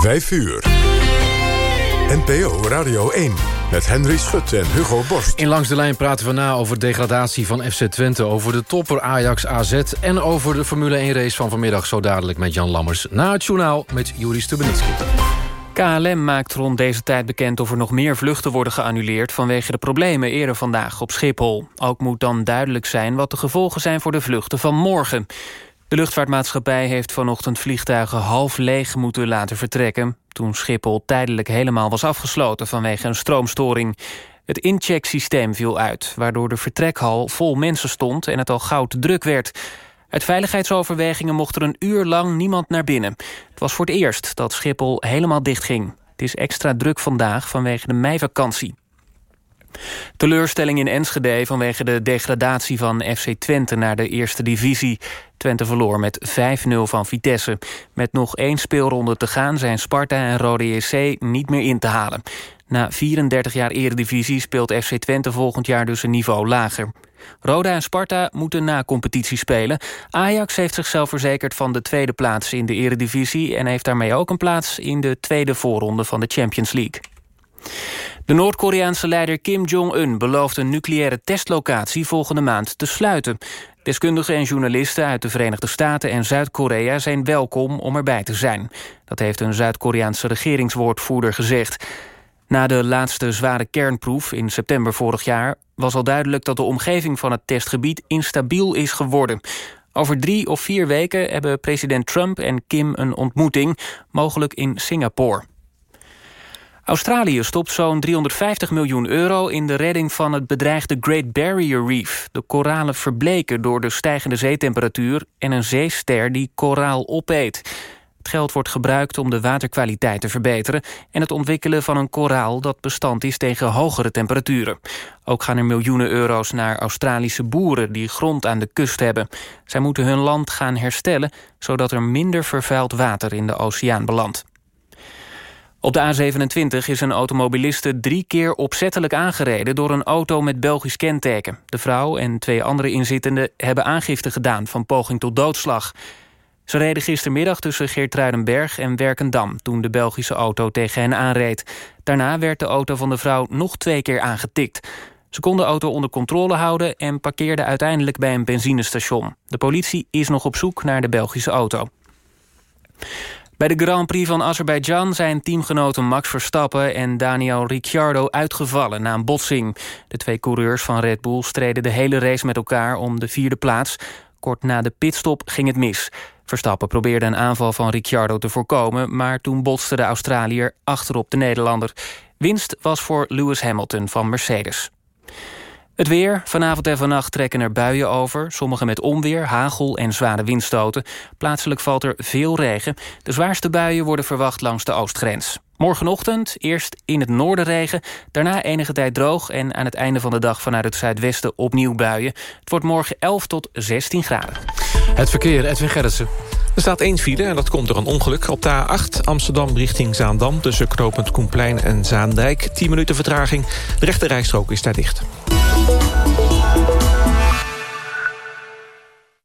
5 uur. NPO Radio 1 met Henry Schut en Hugo Borst. In Langs de Lijn praten we na over degradatie van FC Twente... over de topper Ajax AZ en over de Formule 1-race van vanmiddag... zo dadelijk met Jan Lammers. Na het journaal met Juri Stubenitski. KLM maakt rond deze tijd bekend of er nog meer vluchten worden geannuleerd... vanwege de problemen eerder vandaag op Schiphol. Ook moet dan duidelijk zijn wat de gevolgen zijn voor de vluchten van morgen. De luchtvaartmaatschappij heeft vanochtend vliegtuigen half leeg moeten laten vertrekken... toen Schiphol tijdelijk helemaal was afgesloten vanwege een stroomstoring. Het inchecksysteem viel uit, waardoor de vertrekhal vol mensen stond... en het al gauw te druk werd... Uit veiligheidsoverwegingen mocht er een uur lang niemand naar binnen. Het was voor het eerst dat Schiphol helemaal dichtging. Het is extra druk vandaag vanwege de meivakantie. Teleurstelling in Enschede vanwege de degradatie van FC Twente naar de eerste divisie. Twente verloor met 5-0 van Vitesse. Met nog één speelronde te gaan zijn Sparta en Rode JC niet meer in te halen. Na 34 jaar eredivisie speelt FC Twente volgend jaar dus een niveau lager. Roda en Sparta moeten na competitie spelen. Ajax heeft zichzelf verzekerd van de tweede plaats in de eredivisie... en heeft daarmee ook een plaats in de tweede voorronde van de Champions League. De Noord-Koreaanse leider Kim Jong-un belooft een nucleaire testlocatie volgende maand te sluiten. Deskundigen en journalisten uit de Verenigde Staten en Zuid-Korea zijn welkom om erbij te zijn. Dat heeft een Zuid-Koreaanse regeringswoordvoerder gezegd. Na de laatste zware kernproef in september vorig jaar... was al duidelijk dat de omgeving van het testgebied instabiel is geworden. Over drie of vier weken hebben president Trump en Kim een ontmoeting... mogelijk in Singapore. Australië stopt zo'n 350 miljoen euro in de redding van het bedreigde Great Barrier Reef. De koralen verbleken door de stijgende zeetemperatuur en een zeester die koraal opeet. Het geld wordt gebruikt om de waterkwaliteit te verbeteren... en het ontwikkelen van een koraal dat bestand is tegen hogere temperaturen. Ook gaan er miljoenen euro's naar Australische boeren... die grond aan de kust hebben. Zij moeten hun land gaan herstellen... zodat er minder vervuild water in de oceaan belandt. Op de A27 is een automobiliste drie keer opzettelijk aangereden... door een auto met Belgisch kenteken. De vrouw en twee andere inzittenden hebben aangifte gedaan... van poging tot doodslag. Ze reden gistermiddag tussen Geertruidenberg en Werkendam... toen de Belgische auto tegen hen aanreed. Daarna werd de auto van de vrouw nog twee keer aangetikt. Ze konden de auto onder controle houden... en parkeerden uiteindelijk bij een benzinestation. De politie is nog op zoek naar de Belgische auto. Bij de Grand Prix van Azerbeidzjan zijn teamgenoten Max Verstappen en Daniel Ricciardo uitgevallen na een botsing. De twee coureurs van Red Bull streden de hele race met elkaar om de vierde plaats. Kort na de pitstop ging het mis. Verstappen probeerde een aanval van Ricciardo te voorkomen... maar toen botste de Australiër achterop de Nederlander. Winst was voor Lewis Hamilton van Mercedes. Het weer. Vanavond en vannacht trekken er buien over. Sommige met onweer, hagel en zware windstoten. Plaatselijk valt er veel regen. De zwaarste buien worden verwacht langs de oostgrens. Morgenochtend eerst in het noorden regen, daarna enige tijd droog... en aan het einde van de dag vanuit het zuidwesten opnieuw buien. Het wordt morgen 11 tot 16 graden. Het verkeer, Edwin Gerritsen. Er staat één file en dat komt door een ongeluk. Op de A8 Amsterdam richting Zaandam... tussen knooppunt Koenplein en Zaandijk. 10 minuten vertraging. De rechte rijstrook is daar dicht.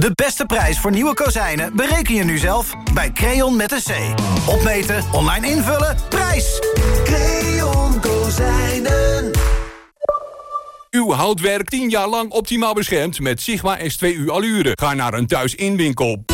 De beste prijs voor nieuwe kozijnen bereken je nu zelf bij Creon met een C. Opmeten, online invullen, prijs! Creon Kozijnen. Uw houtwerk 10 jaar lang optimaal beschermd met Sigma S2U Allure. Ga naar een thuisinwinkel.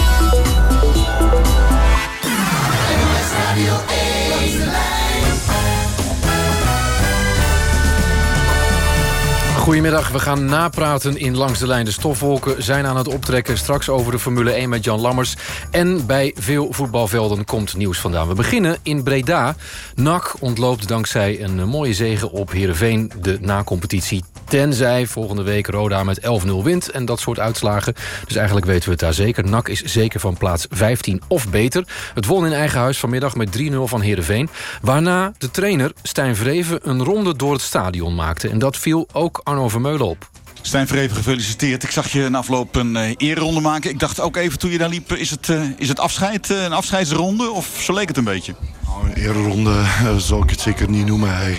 Goedemiddag, we gaan napraten in Langs de Lijn. De stofwolken zijn aan het optrekken. Straks over de Formule 1 met Jan Lammers. En bij veel voetbalvelden komt nieuws vandaan. We beginnen in Breda. NAC ontloopt dankzij een mooie zege op Heerenveen de na-competitie. Tenzij volgende week Roda met 11-0 wint en dat soort uitslagen. Dus eigenlijk weten we het daar zeker. NAC is zeker van plaats 15 of beter. Het won in eigen huis vanmiddag met 3-0 van Heerenveen. Waarna de trainer Stijn Vreven een ronde door het stadion maakte. En dat viel ook Arno Vermeulen op. Stijn Vreven, gefeliciteerd. Ik zag je een afloop een uh, ereronde maken. Ik dacht ook even toen je daar liep, is het, uh, is het afscheid, uh, een afscheidsronde? Of zo leek het een beetje? Nou, een ereronde zou ik het zeker niet noemen.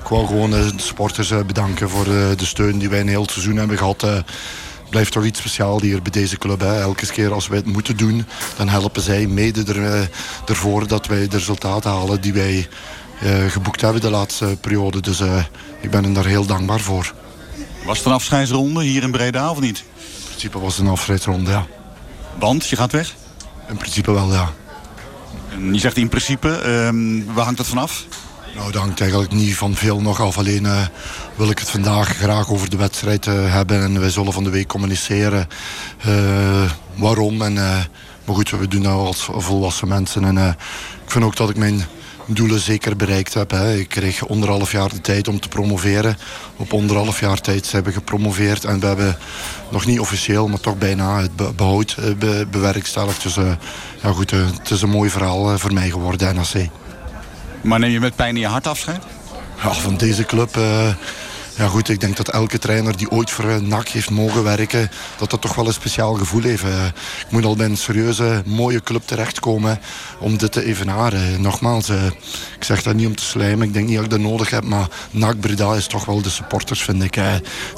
Ik wou gewoon de supporters bedanken voor de steun die wij een heel seizoen hebben gehad. blijft toch iets speciaals hier bij deze club. Hè. Elke keer als wij het moeten doen, dan helpen zij mede er, ervoor dat wij de resultaten halen die wij geboekt hebben de laatste periode. Dus ik ben hen daar heel dankbaar voor. Was het een afscheidsronde hier in Breda of niet? In principe was het een afscheidsronde, ja. Want, je gaat weg? In principe wel, ja. En je zegt in principe, uh, waar hangt dat vanaf? Nou, dat hangt eigenlijk niet van veel nog af. Alleen uh, wil ik het vandaag graag over de wedstrijd uh, hebben. En wij zullen van de week communiceren uh, waarom. En, maar goed, we doen dat als volwassen mensen. En ik vind ook dat ik mijn doelen zeker bereikt heb. Hè. Ik kreeg onderhalf jaar de tijd om te promoveren. Op onderhalf jaar tijd zijn we gepromoveerd. En we hebben nog niet officieel, maar toch bijna het behoud be bewerkstelligd. Dus ja, goed, het is een mooi verhaal voor mij geworden, NAC. Maar neem je met pijn in je hart afscheid? Ja, van deze club ja goed, ik denk dat elke trainer die ooit voor NAC heeft mogen werken... dat dat toch wel een speciaal gevoel heeft. Eh, ik moet al bij een serieuze, mooie club terechtkomen om dit te evenaren. Nogmaals, eh, ik zeg dat niet om te slijmen. Ik denk niet dat ik dat nodig heb. Maar NAC Breda is toch wel de supporters, vind ik.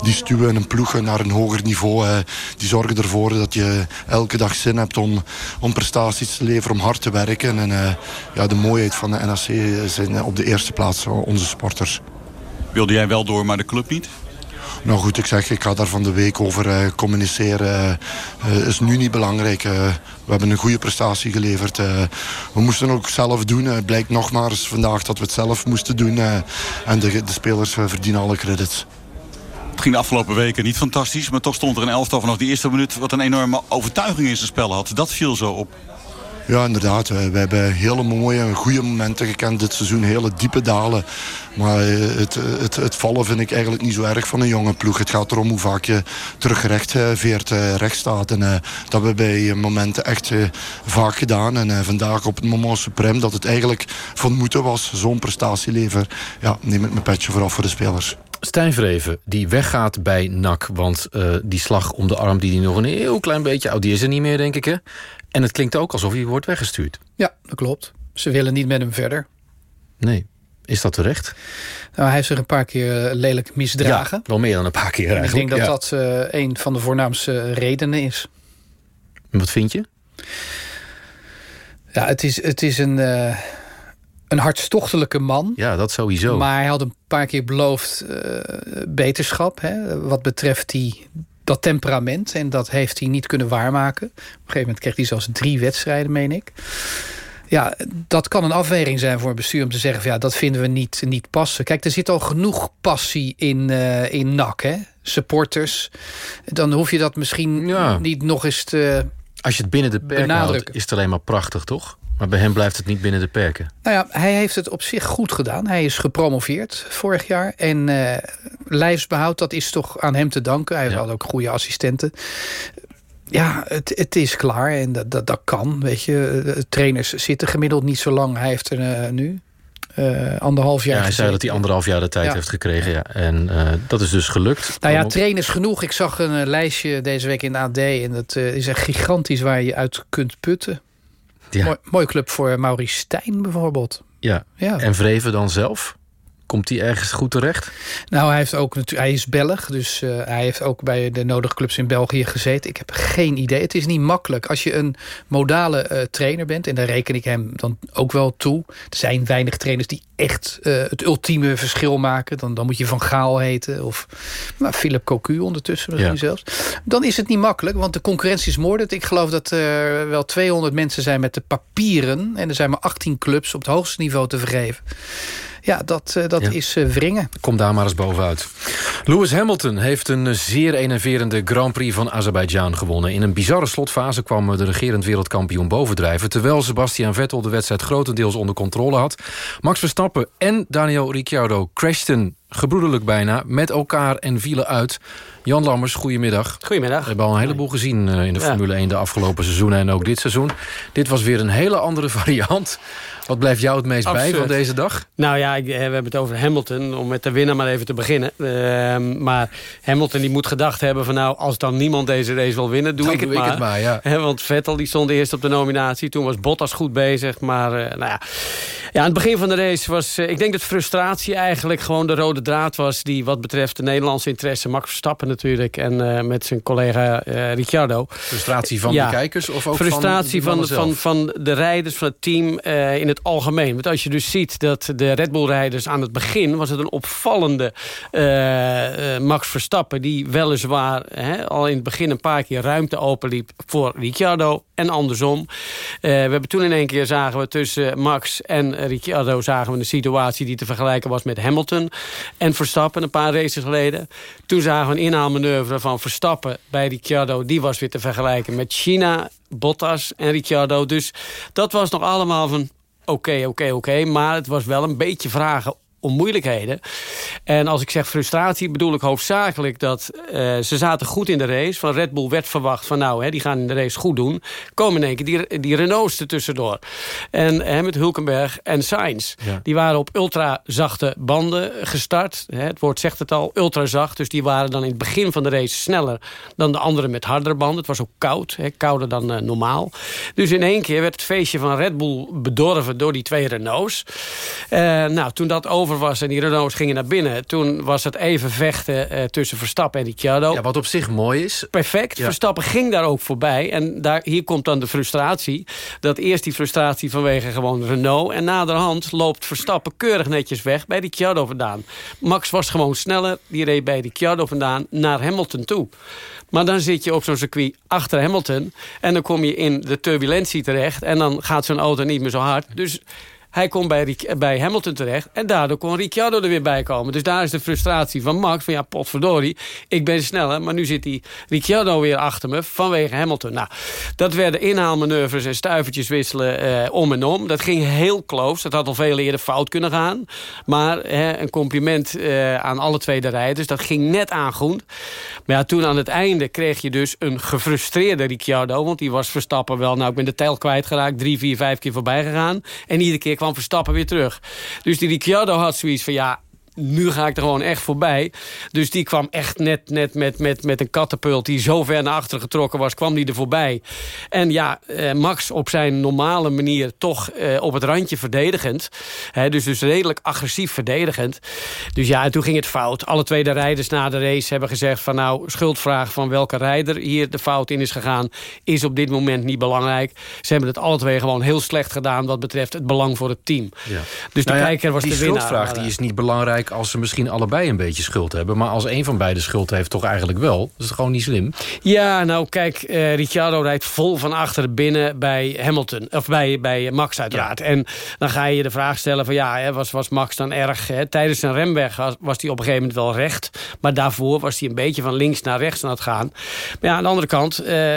Die stuwen een ploeg naar een hoger niveau. Die zorgen ervoor dat je elke dag zin hebt om, om prestaties te leveren, om hard te werken. En eh, ja, de mooiheid van de NAC zijn op de eerste plaats onze supporters. Wilde jij wel door, maar de club niet? Nou goed, ik zeg, ik ga daar van de week over uh, communiceren. Uh, is nu niet belangrijk. Uh, we hebben een goede prestatie geleverd. we moesten ook zelf doen. Het blijkt nogmaals vandaag dat we het zelf moesten doen. en de, de spelers verdienen alle credits. Het ging de afgelopen weken niet fantastisch. Maar toch stond er een elftal vanaf die eerste minuut... wat een enorme overtuiging in zijn spel had. Dat viel zo op. Ja, inderdaad. We, hebben hele mooie en goede momenten gekend dit seizoen. Hele diepe dalen. Maar het, het, het, vallen vind ik eigenlijk niet zo erg van een jonge ploeg. Het gaat erom hoe vaak je teruggerecht veert, eh, recht staat. En uh, dat hebben we bij momenten echt vaak gedaan. En vandaag op het moment suprem dat het eigenlijk van moeten was. Zo'n prestatielever. Ja, neem ik mijn petje vooraf voor de spelers. Stijn Vreven, die weggaat bij NAC. Want die slag om de arm die hij nog een heel klein beetje... Oh, die is er niet meer, denk ik, hè? En het klinkt ook alsof hij wordt weggestuurd. Ja, dat klopt. Ze willen niet met hem verder. Nee. Is dat terecht? Nou, hij heeft zich een paar keer eh, lelijk misdragen. Ja, wel meer dan een paar keer eigenlijk. ik denk dat dat uh, een van de voornaamste redenen is. wat vind je? Ja, het is, het is een, uh, een hartstochtelijke man. Ja, dat sowieso. Maar hij had een paar keer beloofd beterschap. Hè, wat betreft die dat temperament. En dat heeft hij niet kunnen waarmaken. Op een gegeven moment kreeg hij zelfs drie wedstrijden, meen ik. Ja, dat kan een afweging zijn voor een bestuur om te zeggen... Van, ja, dat vinden we niet, niet passen. Kijk, er zit al genoeg passie in, uh, in NAC, hè? Supporters. Dan hoef je dat misschien ja. niet nog eens te Als je het binnen de perken houdt, is het alleen maar prachtig, toch? Maar bij hem blijft het niet binnen de perken. Nou ja, hij heeft het op zich goed gedaan. Hij is gepromoveerd vorig jaar. En uh, lijfsbehoud, dat is toch aan hem te danken. Hij ja. had ook goede assistenten. Ja, het, het is klaar en dat, dat, dat kan. Weet je, trainers zitten gemiddeld niet zo lang. Hij heeft er uh, nu uh, anderhalf jaar. Ja, hij zei dat hij anderhalf jaar de tijd ja. heeft gekregen. Ja. En uh, dat is dus gelukt. Nou ja, trainers genoeg. Ik zag een uh, lijstje deze week in de AD. En dat is echt gigantisch waar je uit kunt putten. Ja. Mooi, mooi club voor Maurice Stijn bijvoorbeeld. Ja. ja. En Vreven dan zelf? Komt hij ergens goed terecht? Nou, hij, heeft ook, hij is Belg, dus uh, hij heeft ook bij de nodige clubs in België gezeten. Ik heb geen idee. Het is niet makkelijk. Als je een modale uh, trainer bent, en daar reken ik hem dan ook wel toe. Er zijn weinig trainers die echt uh, het ultieme verschil maken. Dan, dan moet je Van Gaal heten of nou, Philip Cocu ondertussen misschien ja. zelfs. Dan is het niet makkelijk, want de concurrentie is moordend. Ik geloof dat er wel 200 mensen zijn met de papieren. En er zijn maar 18 clubs op het hoogste niveau te vergeven. Ja, dat, uh, dat ja. is uh, wringen. Kom daar maar eens bovenuit. Lewis Hamilton heeft een zeer enerverende Grand Prix van Azerbeidzjan gewonnen. In een bizarre slotfase kwam de regerend wereldkampioen bovendrijven... terwijl Sebastian Vettel de wedstrijd grotendeels onder controle had. Max Verstappen en Daniel Ricciardo crashten gebroederlijk bijna met elkaar en vielen uit. Jan Lammers, goedemiddag. Goedemiddag. We hebben al een heleboel gezien uh, in de ja. Formule 1 de afgelopen seizoenen... en ook dit seizoen. Dit was weer een hele andere variant. Wat blijft jou het meest Absurd. bij van deze dag? Nou ja, ik, we hebben het over Hamilton, om met de winnaar maar even te beginnen. Uh, maar Hamilton die moet gedacht hebben van nou, als dan niemand deze race wil winnen, doe dan ik het maar. Het maar ja. He, want Vettel die stond eerst op de nominatie, toen was Bottas goed bezig. Maar uh, nou ja. ja, aan het begin van de race was, uh, ik denk dat frustratie eigenlijk gewoon de rode draad was... die wat betreft de Nederlandse interesse, Max Verstappen natuurlijk... en met zijn collega Ricciardo. Frustratie van ja. de kijkers of ook frustratie van, van, van, van, de rijders, van het team in het algemeen. Want als je dus ziet dat de Red Bull-rijders aan het begin... was het een opvallende uh, uh, Max Verstappen... die weliswaar hè, al in het begin een paar keer ruimte openliep... voor Ricciardo en andersom. Uh, we hebben toen in één keer zagen we tussen Max en Ricciardo... zagen we een situatie die te vergelijken was met Hamilton en Verstappen... een paar races geleden. Toen zagen we een inhaalmanoeuvre van Verstappen bij Ricciardo. Die was weer te vergelijken met China, Bottas en Ricciardo. Dus dat was nog allemaal van oké, oké, oké. Maar het was wel een beetje vragen om moeilijkheden. En als ik zeg frustratie, bedoel ik hoofdzakelijk dat uh, ze zaten goed in de race. Van Red Bull werd verwacht van nou, hè, die gaan in de race goed doen. Komen in één keer die, die Renaults er tussendoor. En hè, met Hulkenberg en Sainz. Ja. Die waren op ultrazachte banden gestart. Hè, het woord zegt het al, ultrazacht. Dus die waren dan in het begin van de race sneller dan de anderen met hardere banden. Het was ook koud, hè, kouder dan uh, normaal. Dus in één keer werd het feestje van Red Bull bedorven door die twee Renaults. Uh, nou, toen dat over was en die Renaults gingen naar binnen... toen was het even vechten uh, tussen Verstappen en Ricciardo. Ja, wat op zich mooi is. Perfect. Ja. Verstappen ging daar ook voorbij. En daar, hier komt dan de frustratie. Dat eerst die frustratie vanwege gewoon Renault... en naderhand loopt Verstappen keurig netjes weg bij Ricciardo vandaan. Max was gewoon sneller. Die reed bij Ricciardo vandaan naar Hamilton toe. Maar dan zit je op zo'n circuit achter Hamilton... en dan kom je in de turbulentie terecht... en dan gaat zo'n auto niet meer zo hard. Dus hij komt bij, bij Hamilton terecht. En daardoor kon Ricciardo er weer bij komen. Dus daar is de frustratie van Max. Van ja, potverdorie, ik ben sneller. Maar nu zit die Ricciardo weer achter me vanwege Hamilton. Nou, dat werden inhaalmanoeuvres en stuivertjes wisselen eh, om en om. Dat ging heel close. Dat had al veel eerder fout kunnen gaan. Maar hè, een compliment eh, aan alle twee de rijders. Dat ging net aan groen. Maar ja, toen aan het einde kreeg je dus een gefrustreerde Ricciardo. Want die was Verstappen wel, nou ik ben de tel kwijtgeraakt. Drie, vier, vijf keer voorbij gegaan. En iedere keer kwam Verstappen weer terug. Dus die Ricciardo had zoiets van ja, nu ga ik er gewoon echt voorbij. Dus die kwam echt net, net met, met, met een katapult die zo ver naar achteren getrokken was, kwam die er voorbij. En ja, eh, Max op zijn normale manier toch eh, op het randje verdedigend. Hè, dus, dus redelijk agressief verdedigend. Dus ja, en toen ging het fout. Alle twee de rijders na de race hebben gezegd van nou, schuldvraag van welke rijder hier de fout in is gegaan, is op dit moment niet belangrijk. Ze hebben het alle twee gewoon heel slecht gedaan wat betreft het belang voor het team. Ja. Dus de nou ja, kijker was die de winnaar. schuldvraag die is niet belangrijk als ze misschien allebei een beetje schuld hebben. Maar als een van beiden schuld heeft, toch eigenlijk wel. Dat is gewoon niet slim. Ja, nou kijk, uh, Ricciardo rijdt vol van achter binnen bij Hamilton. Of bij, bij Max uiteraard. Ja. En dan ga je de vraag stellen van ja, hè, was, was Max dan erg... Hè, tijdens zijn remweg was, was hij op een gegeven moment wel recht. Maar daarvoor was hij een beetje van links naar rechts aan het gaan. Maar ja, aan de andere kant, uh,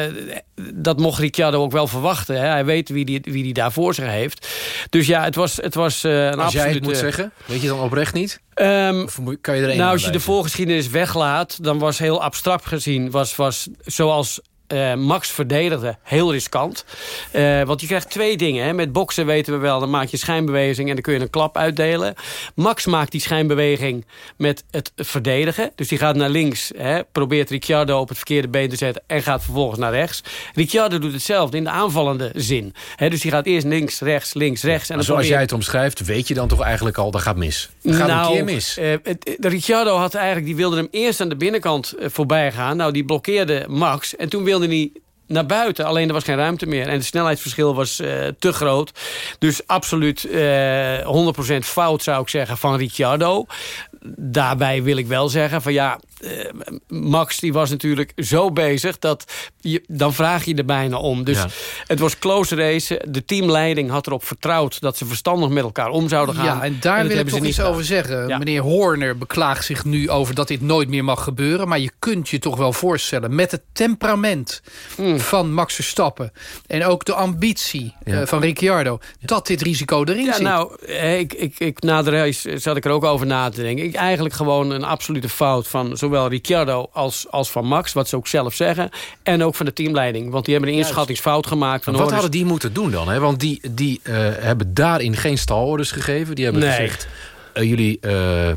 dat mocht Ricciardo ook wel verwachten. Hè. Hij weet wie die, wie die daar voor zich heeft. Dus ja, het was, het was uh, een Als absolute... jij het moet zeggen, weet je dan oprecht niet? Um, of kan je er nou, als je de voorgeschiedenis weglaat... dan was heel abstract gezien... was, was zoals Uh, Max verdedigde heel riskant. Uh, want je krijgt twee dingen. Hè. Met boksen weten we wel, dan maak je schijnbeweging... en dan kun je een klap uitdelen. Max maakt die schijnbeweging met het verdedigen. Dus die gaat naar links, hè, probeert Ricciardo op het verkeerde been te zetten... en gaat vervolgens naar rechts. Ricciardo doet hetzelfde in de aanvallende zin. Hè, dus die gaat eerst links, rechts, links, rechts. En dan zoals jij het omschrijft, weet je dan toch eigenlijk al... dat gaat mis. Dat gaat nou, een keer mis. Uh, Ricciardo had eigenlijk, die wilde hem eerst aan de binnenkant voorbij gaan. Nou, die blokkeerde Max. En toen wilde hij naar buiten. Alleen er was geen ruimte meer. En het snelheidsverschil was uh, te groot. Dus absoluut uh, 100% fout zou ik zeggen van Ricciardo. Daarbij wil ik wel zeggen van ja, uh, Max die was natuurlijk zo bezig dat je, dan vraag je er bijna om. Dus ja. het was close race. De teamleiding had erop vertrouwd dat ze verstandig met elkaar om zouden gaan. Ja, en daar en wil ik toch iets over zeggen. Ja. Meneer Horner beklaagt zich nu over dat dit nooit meer mag gebeuren. Maar je kunt je toch wel voorstellen met het temperament mm. van Max Verstappen en ook de ambitie ja. uh, van Ricciardo dat dit risico erin ja, zit. Nou, ik, ik, ik, na de race zat ik er ook over na te denken. Ik eigenlijk gewoon een absolute fout van zowel Ricciardo als, als van Max, wat ze ook zelf zeggen. En ook van de teamleiding, want die hebben een inschattingsfout gemaakt. Van wat hadden die moeten doen dan? Hè? Want die, die uh, hebben daarin geen stalorders gegeven. Die hebben nee. gezegd, uh, jullie, uh,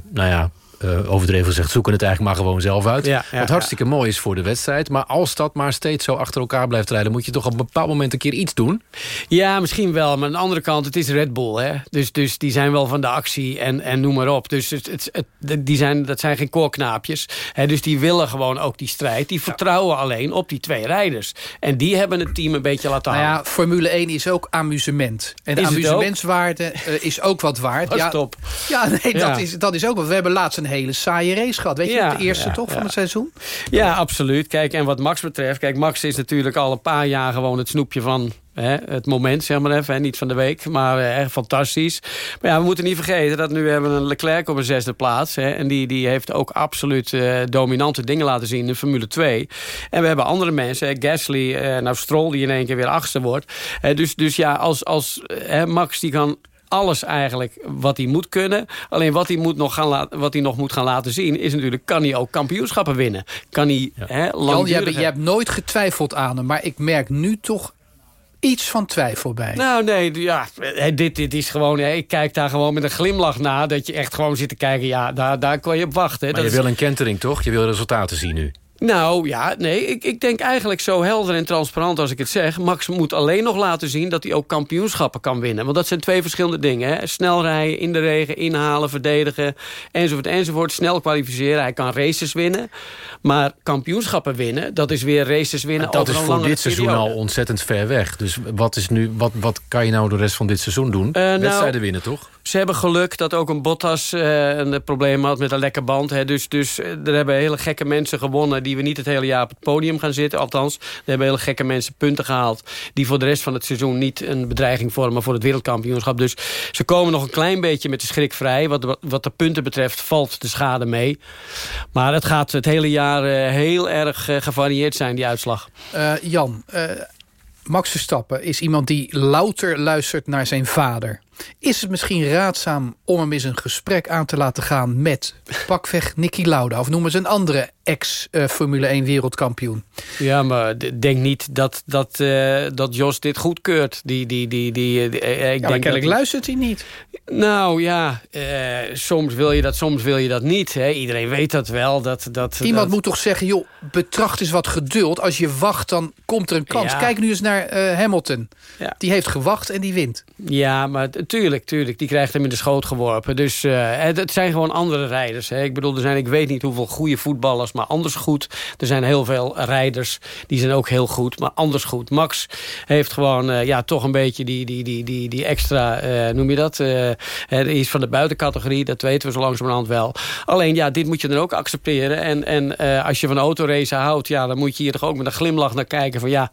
nou ja, uh, overdreven gezegd, zoeken het eigenlijk maar gewoon zelf uit. Ja, ja, wat hartstikke ja. mooi is voor de wedstrijd. Maar als dat maar steeds zo achter elkaar blijft rijden... moet je toch op een bepaald moment een keer iets doen? Ja, misschien wel. Maar aan de andere kant, het is Red Bull. Hè? Dus, dus die zijn wel van de actie en, en noem maar op. Dus het, het, het, die zijn, dat zijn geen koorknaapjes. Hè? Dus die willen gewoon ook die strijd. Die vertrouwen alleen op die twee rijders. En die hebben het team een beetje laten nou houden. ja, Formule 1 is ook amusement. En de amusementswaarde uh, is ook wat waard. ja, top. Ja, nee, dat, is, dat is ook wat. We hebben laatst een hele saaie race gehad. Weet je, ja, de eerste ja, toch van het seizoen? Ja, absoluut. Kijk, en wat Max betreft... Kijk, Max is natuurlijk al een paar jaar gewoon het snoepje van... Het moment, zeg maar even. Niet van de week, maar eh, echt fantastisch. Maar ja, we moeten niet vergeten dat nu hebben we een Leclerc op een zesde plaats. Hè, en die, die heeft ook absoluut uh, dominante dingen laten zien in de Formule 2. En we hebben andere mensen, Gasly en nou Stroll... die in één keer weer achtste wordt. dus, dus ja, als, als Max die kan alles eigenlijk wat hij moet kunnen. Alleen wat hij, moet nog gaan wat hij nog moet gaan laten zien... is natuurlijk, kan hij ook kampioenschappen winnen? Kan hij ja. hè, Jan, je, hebt, je hebt nooit getwijfeld aan hem... maar ik merk nu toch iets van twijfel bij. Nou, nee, ja, dit, dit is gewoon... Ik kijk daar gewoon met een glimlach naar... dat je echt gewoon zit te kijken... ja, daar, daar kan je op wachten. Maar dat je is... wil een kentering, toch? Je wil resultaten zien nu. Nou ja, nee, ik, ik denk eigenlijk zo helder en transparant als ik het zeg. Max moet alleen nog laten zien dat hij ook kampioenschappen kan winnen. Want dat zijn twee verschillende dingen. Hè? Snel rijden, in de regen, inhalen, verdedigen, enzovoort, enzovoort. Snel kwalificeren, hij kan races winnen. Maar kampioenschappen winnen, dat is weer races winnen Dat over is voor dit periode. seizoen al ontzettend ver weg. Dus wat, is nu, wat, wat kan je nou de rest van dit seizoen doen? Uh, nou, Wedstrijden winnen, toch? Ze hebben geluk dat ook een Bottas uh, een probleem had met een lekke band. Hè. Dus, dus uh, er hebben hele gekke mensen gewonnen... die we niet het hele jaar op het podium gaan zitten. Althans, er hebben hele gekke mensen punten gehaald... die voor de rest van het seizoen niet een bedreiging vormen... voor het wereldkampioenschap. Dus ze komen nog een klein beetje met de schrik vrij. Wat, wat de punten betreft valt de schade mee. Maar het gaat het hele jaar uh, heel erg gevarieerd zijn, die uitslag. Jan, Max Verstappen is iemand die louter luistert naar zijn vader. Is het misschien raadzaam om hem eens een gesprek aan te laten gaan... met pakweg Nicky Lauda, of noemen ze een andere ex-Formule 1 wereldkampioen? Ja, maar denk niet dat, dat, uh, dat Jos dit goedkeurt. Die, die, die, die, die, uh, ik ja, denk kennelijk dat... luistert hij niet. Nou ja, uh, soms wil je dat, soms wil je dat niet. Hè. Iedereen weet dat wel. Dat, dat, Iemand dat... moet toch zeggen, joh, betracht eens wat geduld. Als je wacht, dan komt er een kans. Ja. Kijk nu eens naar Hamilton. Ja. Die heeft gewacht en die wint. Ja, maar tuurlijk, tuurlijk. Die krijgt hem in de schoot geworpen. Dus het, het zijn gewoon andere rijders. Hè. Ik bedoel, er zijn, ik weet niet hoeveel goede voetballers, maar anders goed. Er zijn heel veel rijders, die zijn ook heel goed, maar anders goed. Max heeft gewoon uh, ja, toch een beetje die, die, die, die, die extra, uh, noem je dat? Uh, is van de buitencategorie, dat weten we zo langzamerhand wel. Alleen ja, dit moet je dan ook accepteren. En, en als je van autoracen houdt, ja, dan moet je hier toch ook met een glimlach naar kijken. Van ja,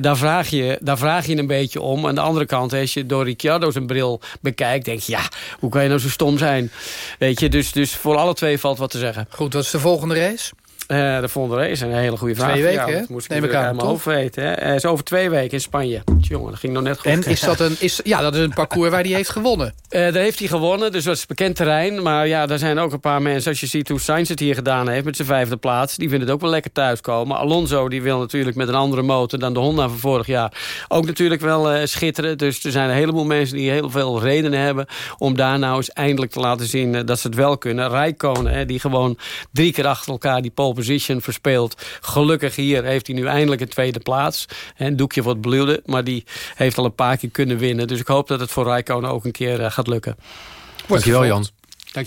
daar, vraag je, daar vraag je een beetje om. Aan de andere kant, als je door Ricciardo zijn bril bekijkt, denk je, ja, hoe kan je nou zo stom zijn? Weet je, dus, dus voor alle twee valt wat te zeggen. Goed, wat is de volgende race? Uh, de volgende race, een hele goede vraag. Twee weken, ja, hè? Dat moest ik Neem ik aan, uit mijn hoofd weten. Hè. Hij is over twee weken in Spanje. Jongen, dat ging nog net goed. En is dat een, is, ja, dat is een parcours waar hij heeft gewonnen. Eh, daar heeft hij gewonnen, dus dat is bekend terrein. Maar ja, er zijn ook een paar mensen, als je ziet hoe Sainz het hier gedaan heeft... met zijn vijfde plaats, die vinden het ook wel lekker thuiskomen. Alonso die wil natuurlijk met een andere motor dan de Honda van vorig jaar... ook natuurlijk wel eh, schitteren. Dus er zijn een heleboel mensen die heel veel redenen hebben... om daar nou eens eindelijk te laten zien eh, dat ze het wel kunnen. Rijkonen, die gewoon drie keer achter elkaar die pole position verspeelt. Gelukkig hier heeft hij nu eindelijk een tweede plaats. Een doekje voor het bloeden, maar die heeft al een paar keer kunnen winnen. Dus ik hoop dat het voor Rijkonen ook een keer eh, gaat lukken. Dankjewel, Jan. Dank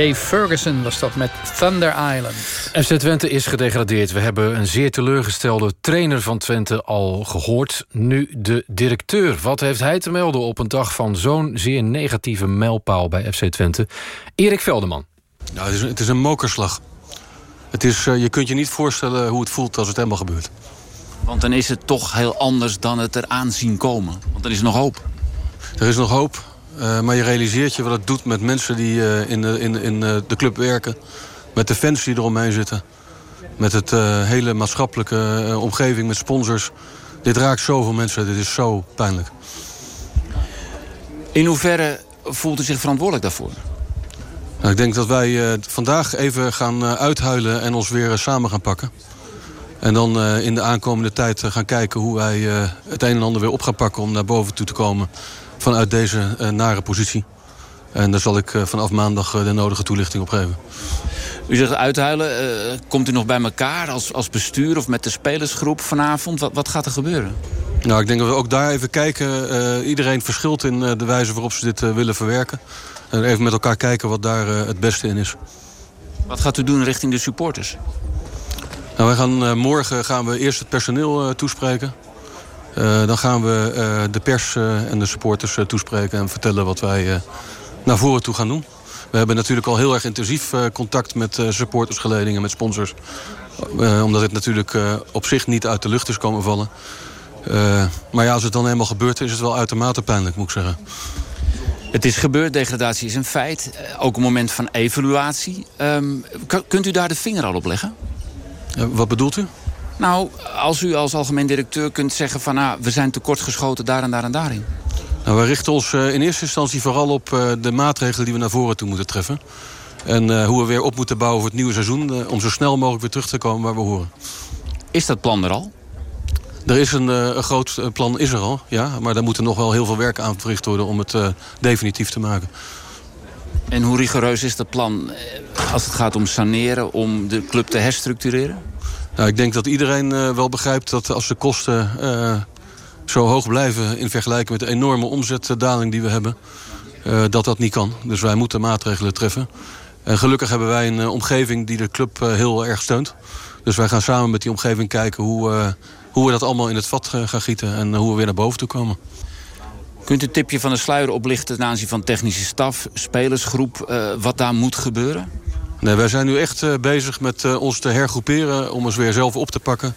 Jay Ferguson was dat met Thunder Island. FC Twente is gedegradeerd. We hebben een zeer teleurgestelde trainer van Twente al gehoord. Nu de directeur. Wat heeft hij te melden op een dag van zo'n zeer negatieve mijlpaal bij FC Twente? Erik Velderman. Nou, het, is, het is een mokerslag. Het is, eh, je kunt je niet voorstellen hoe het voelt als het helemaal gebeurt. Want dan is het toch heel anders dan het eraan zien komen. Want er is nog hoop. Er is nog hoop, eh, maar je realiseert je wat het doet met mensen die eh, in, de, in, in eh, de club werken. Met de fans die eromheen zitten. Met het hele maatschappelijke omgeving, met sponsors. Dit raakt zoveel mensen, dit is zo pijnlijk. In hoeverre voelt u zich verantwoordelijk daarvoor? Nou, ik denk dat wij vandaag even gaan uithuilen en ons weer samen gaan pakken. En dan in de aankomende tijd gaan kijken hoe wij het een en ander weer op gaan pakken... om naar boven toe te komen vanuit deze eh, nare positie. En daar zal ik eh, vanaf maandag eh, de nodige toelichting op geven. U zegt uithuilen. komt u nog bij elkaar als, als bestuur of met de spelersgroep vanavond? Wat, wat gaat er gebeuren? Nou, ik denk dat we ook daar even kijken. Iedereen verschilt in de wijze waarop ze dit willen verwerken. En even met elkaar kijken wat daar het beste in is. Wat gaat u doen richting de supporters? Nou, wij gaan, morgen gaan we eerst het personeel toespreken. Eh, dan gaan we eh, de pers eh, en de supporters toespreken en vertellen wat wij naar voren toe gaan doen. We hebben natuurlijk al heel erg intensief contact met eh, supportersgeledingen, met sponsors. Omdat het natuurlijk op zich niet uit de lucht is komen vallen. Maar ja, als het dan eenmaal gebeurt, is het wel uitermate pijnlijk, moet ik zeggen. Het is gebeurd, degradatie is een feit. Ook een moment van evaluatie. K- kunt u daar de vinger al op leggen? Wat bedoelt u? Nou, als u als algemeen directeur kunt zeggen van... Ah, we zijn tekortgeschoten daar en daar en daarin. Nou, wij richten ons eh, in eerste instantie vooral op eh, de maatregelen die we naar voren toe moeten treffen. En eh, hoe we weer op moeten bouwen voor het nieuwe seizoen... om zo snel mogelijk weer terug te komen waar we horen. Is dat plan er al? Er is een, een groot plan, is er al, ja. Maar daar moet er nog wel heel veel werk aan verricht worden... om het definitief te maken. En hoe rigoureus is dat plan als het gaat om saneren... om de club te herstructureren? Nou, ik denk dat iedereen eh, wel begrijpt dat als de kosten eh, zo hoog blijven... in vergelijking met de enorme omzetdaling die we hebben... eh, dat dat niet kan. Dus wij moeten maatregelen treffen. En gelukkig hebben wij een omgeving die de club heel erg steunt. Dus wij gaan samen met die omgeving kijken hoe, hoe we dat allemaal in het vat gaan gieten... en hoe we weer naar boven toe komen. Kunt u een tipje van de sluier oplichten ten aanzien van technische staf, spelersgroep... wat daar moet gebeuren? Nee, wij zijn nu echt eh, bezig met eh, ons te hergroeperen... om ons weer zelf op te pakken.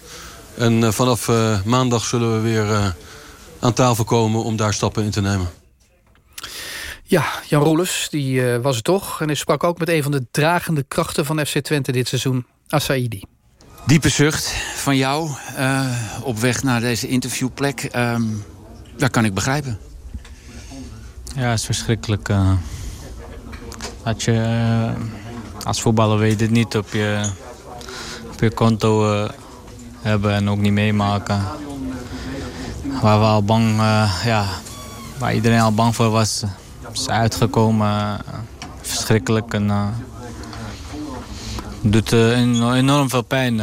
En eh, vanaf eh, maandag zullen we weer eh, aan tafel komen om daar stappen in te nemen. Ja, Jan Roelens, die eh, was het toch. En hij sprak ook met een van de dragende krachten van FC Twente dit seizoen, Asaidi. Diepe zucht van jou eh, op weg naar deze interviewplek. Ehm, dat kan ik begrijpen. Ja, het is verschrikkelijk. eh. dat je als voetballer weet je dit niet op je, op je konto eh, hebben en ook niet meemaken. Waar we al bang, eh, ja, waar iedereen al bang voor was, is uitgekomen. eh, verschrikkelijk en doet eno- enorm veel pijn.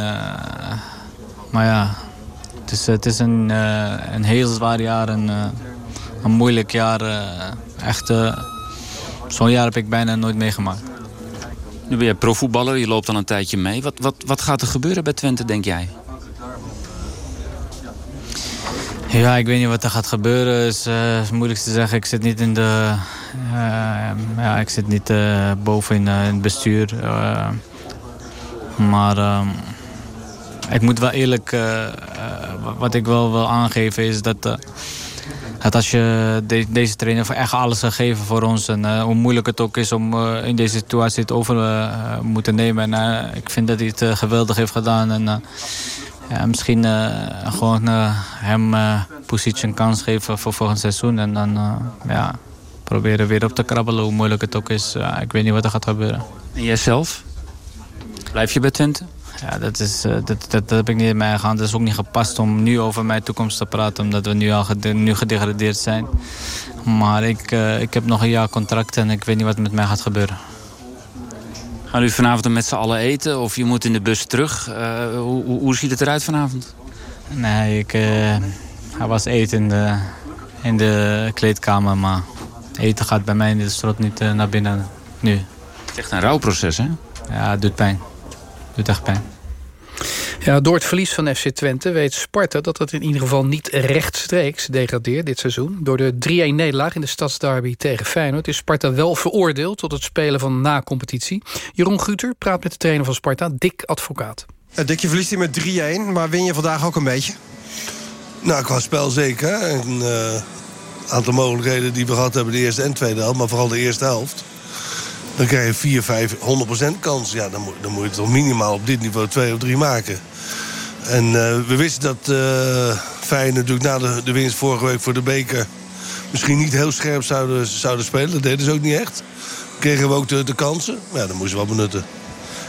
maar ja, het is, het is een, een heel zwaar jaar en eh, een moeilijk jaar. echt, zo'n jaar heb ik bijna nooit meegemaakt. Nu ben je profvoetballer, je loopt al een tijdje mee. Wat, wat, wat gaat er gebeuren bij Twente, denk jij? Ja, ik weet niet wat er gaat gebeuren. Is, eh, is moeilijk te zeggen. Ik zit niet in de. eh, ja, ik zit niet eh, boven in, in het bestuur. maar ehm, ik moet wel eerlijk. wat ik wel wil aangeven is dat. Dat als je de- deze trainer echt alles gaat geven voor ons... en eh, hoe moeilijk het ook is om eh, in deze situatie het over eh, moeten nemen. En ik vind dat hij het geweldig heeft gedaan. En, ja, misschien gewoon hem positie een kans geven voor volgend seizoen. En dan ja, proberen weer op te krabbelen, hoe moeilijk het ook is. Ik weet niet wat er gaat gebeuren. En jijzelf? Blijf je bij Twente? Ja, dat, is, eh, dat, dat, dat heb ik niet in mij gegaan. Het is ook niet gepast om nu over mijn toekomst te praten, omdat we nu al nu gedegradeerd zijn. Maar ik, eh, ik heb nog een jaar contract en ik weet niet wat met mij gaat gebeuren. Gaan jullie vanavond met z'n allen eten of je moet in de bus terug? Eh, hoe, hoe, hoe ziet het eruit vanavond? Nee, ik hij was eten in de, in de kleedkamer, maar eten gaat bij mij in de strot niet naar binnen nu. Het is echt een rouwproces, hè? Ja, het doet pijn. Doet echt pijn. Ja, door het verlies van FC Twente weet Sparta dat het in ieder geval niet rechtstreeks degradeert dit seizoen. Door de 3-1 nederlaag in de stadsderby tegen Feyenoord is Sparta wel veroordeeld tot het spelen van na-competitie. Jeroen Guter praat met de trainer van Sparta, Dick Advocaat. Eh, Dick, je verliest hier met 3-1, maar win je vandaag ook een beetje? Nou, qua spel zeker. Een eh, aantal mogelijkheden die we gehad hebben de eerste en tweede helft, maar vooral de eerste helft. Dan krijg je 4, 5, 100% kans. Ja, dan moet, dan moet je toch minimaal op dit niveau 2 of 3 maken. En eh, we wisten dat eh Feyenoord natuurlijk na de, de winst vorige week voor de beker... misschien niet heel scherp zouden, zouden spelen. Dat deden ze ook niet echt. kregen we ook de, de kansen. Ja, dan moesten we wel benutten.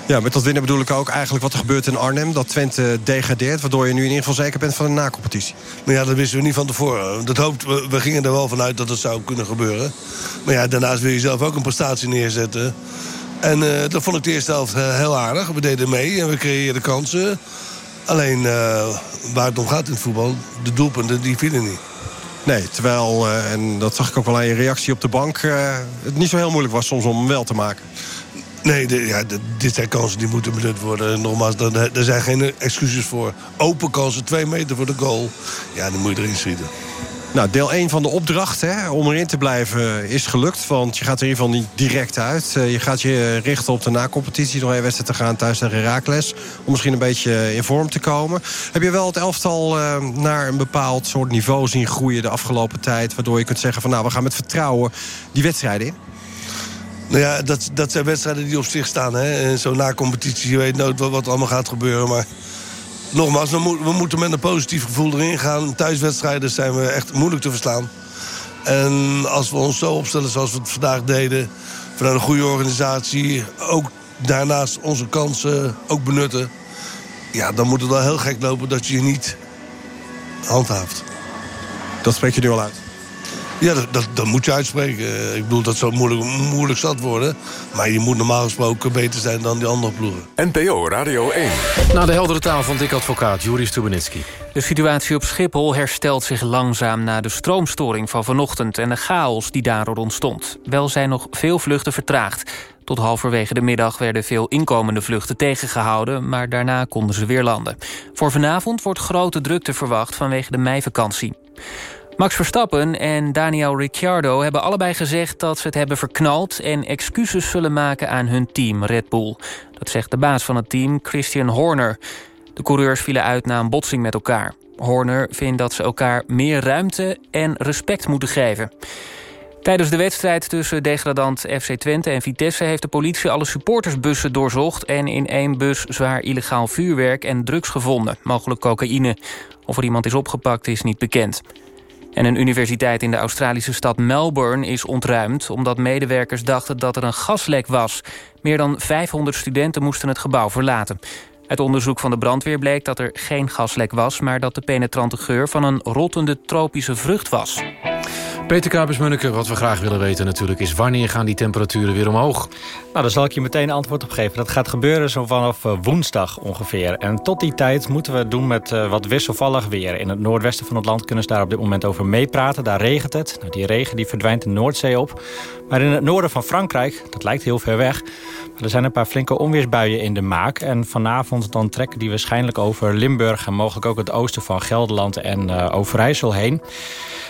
Ja, met dat winnen bedoel ik ook eigenlijk wat er gebeurt in Arnhem. Dat Twente degradeert, waardoor je nu in ieder geval zeker bent van de nacompetitie. Maar ja, dat wisten we niet van tevoren. Dat hoopt, we, we gingen er wel vanuit dat het zou kunnen gebeuren. Maar ja, daarnaast wil je zelf ook een prestatie neerzetten. En eh, dat vond ik de eerste helft eh, heel aardig. We deden mee en we creëerden kansen. Alleen eh, waar het om gaat in het voetbal, de doelpunten, die vielen niet. Nee, terwijl, en dat zag ik ook wel aan je reactie op de bank... het niet zo heel moeilijk was soms om hem wel te maken. Nee, ja, dit zijn kansen die moeten benut worden. Nogmaals, daar zijn geen excuses voor. Open kansen, twee meter voor de goal. Ja, dan moet je erin schieten. Nou, deel 1 van de opdracht hè, om erin te blijven is gelukt. Want je gaat er in ieder geval niet direct uit. Eh, je gaat je richten op de na-competitie. Nog wedstrijd te gaan thuis tegen Herakles. Om misschien een beetje in vorm te komen. Heb je wel het elftal eh, naar een bepaald soort niveau zien groeien de afgelopen tijd? Waardoor je kunt zeggen van nou, we gaan met vertrouwen die wedstrijden in. Nou ja, dat, dat zijn wedstrijden die op zich staan. Hè. En Zo'n na-competitie, je weet nooit wat, wat allemaal gaat gebeuren. Maar nogmaals, we, we moeten met een positief gevoel erin gaan. Thuiswedstrijden zijn we echt moeilijk te verslaan. En als we ons zo opstellen zoals we het vandaag deden... vanuit een goede organisatie, ook daarnaast onze kansen ook benutten... ja, dan moet het wel heel gek lopen dat je je niet handhaaft. Dat spreek je nu al uit? Ja, dat, dat, dat moet je uitspreken. Eh, Ik bedoel, dat zou moeilijk, moeilijk zat worden. Maar je moet normaal gesproken beter zijn dan die andere ploegen. NPO Radio 1. Na de heldere taal van dik advocaat Juri Stubenitski. De situatie op Schiphol herstelt zich langzaam na de stroomstoring van vanochtend... en de chaos die daardoor ontstond. Wel zijn nog veel vluchten vertraagd. Tot halverwege de middag werden veel inkomende vluchten tegengehouden... maar daarna konden ze weer landen. Voor vanavond wordt grote drukte verwacht vanwege de meivakantie. Max Verstappen en Daniel Ricciardo hebben allebei gezegd dat ze het hebben verknald... en excuses zullen maken aan hun team Red Bull. Dat zegt de baas van het team, Christian Horner. De coureurs vielen uit na een botsing met elkaar. Horner vindt dat ze elkaar meer ruimte en respect moeten geven. Tijdens de wedstrijd tussen degradant FC Twente en Vitesse... heeft de politie alle supportersbussen doorzocht... en in één bus zwaar illegaal vuurwerk en drugs gevonden. Mogelijk cocaïne. Of er iemand is opgepakt is niet bekend. En een universiteit in de Australische stad Melbourne is ontruimd... omdat medewerkers dachten dat er een gaslek was. Meer dan 500 studenten moesten het gebouw verlaten. Uit onderzoek van de brandweer bleek dat er geen gaslek was... maar dat de penetrante geur van een rottende tropische vrucht was. Peter Kapers-Munneke, wat we graag willen weten natuurlijk... is wanneer gaan die temperaturen weer omhoog? Nou, daar zal ik je meteen antwoord op geven. Dat gaat gebeuren zo vanaf eh, woensdag ongeveer. En tot die tijd moeten we het doen met eh, wat wisselvallig weer. In het noordwesten van het land kunnen ze daar op dit moment over meepraten. Daar regent het. Nou, die regen die verdwijnt de Noordzee op. Maar in het noorden van Frankrijk, dat lijkt heel ver weg... maar er zijn een paar flinke onweersbuien in de maak. En vanavond dan trekken die waarschijnlijk over Limburg... en mogelijk ook het oosten van Gelderland en uh, Overijssel heen.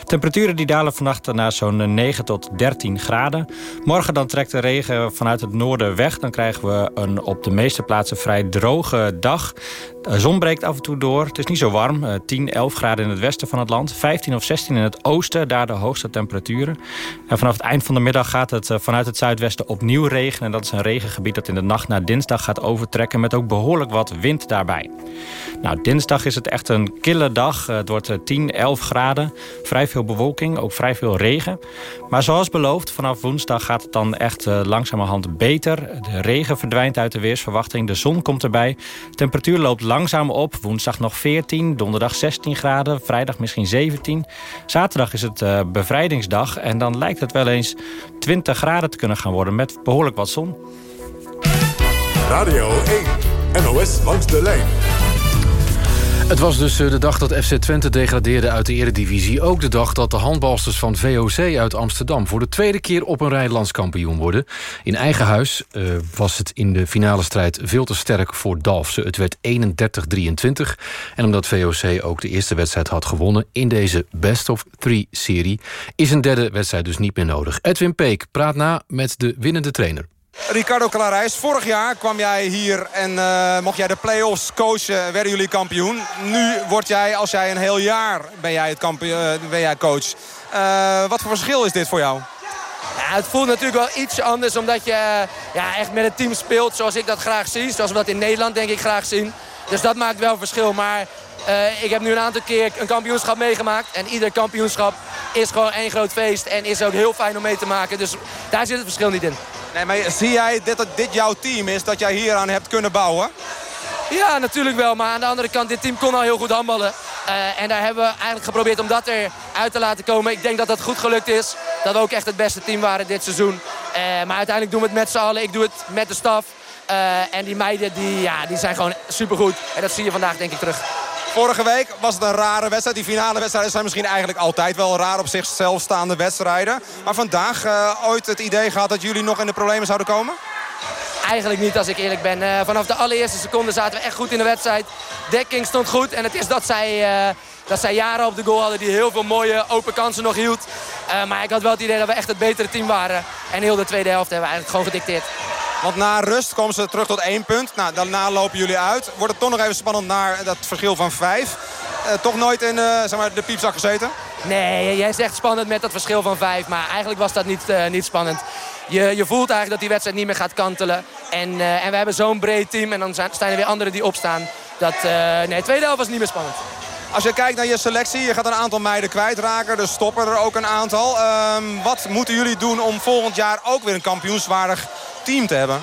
Temperaturen die dalen vannacht naar zo'n 9 tot 13 graden. Morgen dan trekt de regen vanuit het noorden weg. Dan krijgen we een op de meeste plaatsen vrij droge dag. De zon breekt af en toe door. Het is niet zo warm. 10, 11 graden in het westen van het land. 15 of 16 in het oosten. Daar de hoogste temperaturen. En vanaf het eind van de middag gaat het vanuit het zuidwesten opnieuw regenen. En dat is een regengebied dat in de nacht naar dinsdag gaat overtrekken. Met ook behoorlijk wat wind daarbij. Nou, dinsdag is het echt een kille dag. Het wordt 10, 11 graden. Vrij veel bewolking, ook vrij veel regen. Maar zoals beloofd, vanaf woensdag gaat het dan echt langzamerhand beter. De regen verdwijnt uit de weersverwachting. De zon komt erbij. De temperatuur loopt langzaam op. Woensdag nog 14, donderdag 16 graden. Vrijdag misschien 17. Zaterdag is het uh, bevrijdingsdag. En dan lijkt het wel eens 20 graden te kunnen gaan worden met behoorlijk wat zon. Radio 1, NOS langs de lijn. Het was dus de dag dat FC Twente degradeerde uit de eredivisie. Ook de dag dat de handbalsters van VOC uit Amsterdam... voor de tweede keer op een rij landskampioen worden. In eigen huis uh, was het in de finale strijd veel te sterk voor Dalfse. Het werd 31-23. En omdat VOC ook de eerste wedstrijd had gewonnen... in deze Best of Three-serie... is een derde wedstrijd dus niet meer nodig. Edwin Peek praat na met de winnende trainer. Ricardo Clarijs, vorig jaar kwam jij hier en uh, mocht jij de play-offs coachen, werden jullie kampioen. Nu word jij, als jij een heel jaar ben jij, het kampioen, uh, ben jij coach. Uh, wat voor verschil is dit voor jou? Ja, het voelt natuurlijk wel iets anders omdat je ja, echt met het team speelt zoals ik dat graag zie. Zoals we dat in Nederland denk ik graag zien. Dus dat maakt wel verschil. Maar ik heb nu een aantal keer een kampioenschap meegemaakt. En ieder kampioenschap is gewoon één groot feest en is ook heel fijn om mee te maken. Dus daar zit het verschil niet in. Nee, maar zie jij dat dit jouw team is, dat jij hieraan hebt kunnen bouwen? Ja, natuurlijk wel. Maar aan de andere kant, dit team kon al heel goed handballen. Uh, en daar hebben we eigenlijk geprobeerd om dat eruit te laten komen. Ik denk dat dat goed gelukt is. Dat we ook echt het beste team waren dit seizoen. Uh, maar uiteindelijk doen we het met z'n allen. Ik doe het met de staf. Uh, en die meiden die, ja, die zijn gewoon supergoed. En dat zie je vandaag denk ik terug. Vorige week was het een rare wedstrijd. Die finale wedstrijden zijn misschien eigenlijk altijd wel raar op zichzelf staande wedstrijden. Maar vandaag ooit het idee gehad dat jullie nog in de problemen zouden komen? Eigenlijk niet, als ik eerlijk ben. Uh, vanaf de allereerste seconde zaten we echt goed in de wedstrijd. Dekking stond goed. En het is dat zij, uh, dat zij jaren op de goal hadden... die heel veel mooie open kansen nog hield. Maar ik had wel het idee dat we echt het betere team waren. En heel de tweede helft hebben we eigenlijk gewoon gedicteerd. Want na rust komen ze terug tot één punt. Nou, daarna lopen jullie uit. Wordt het toch nog even spannend naar dat verschil van vijf? toch nooit in zeg maar, de piepzak gezeten? Nee, jij zegt spannend met dat verschil van vijf. Maar eigenlijk was dat niet, niet spannend je, je voelt eigenlijk dat die wedstrijd niet meer gaat kantelen. En, en we hebben zo'n breed team en dan zijn, er weer anderen die opstaan. Dat, nee, tweede helft was niet meer spannend. Als je kijkt naar je selectie, je gaat een aantal meiden kwijtraken. Dus stoppen er ook een aantal. Um, wat moeten jullie doen om volgend jaar ook weer een kampioenswaardig team te hebben?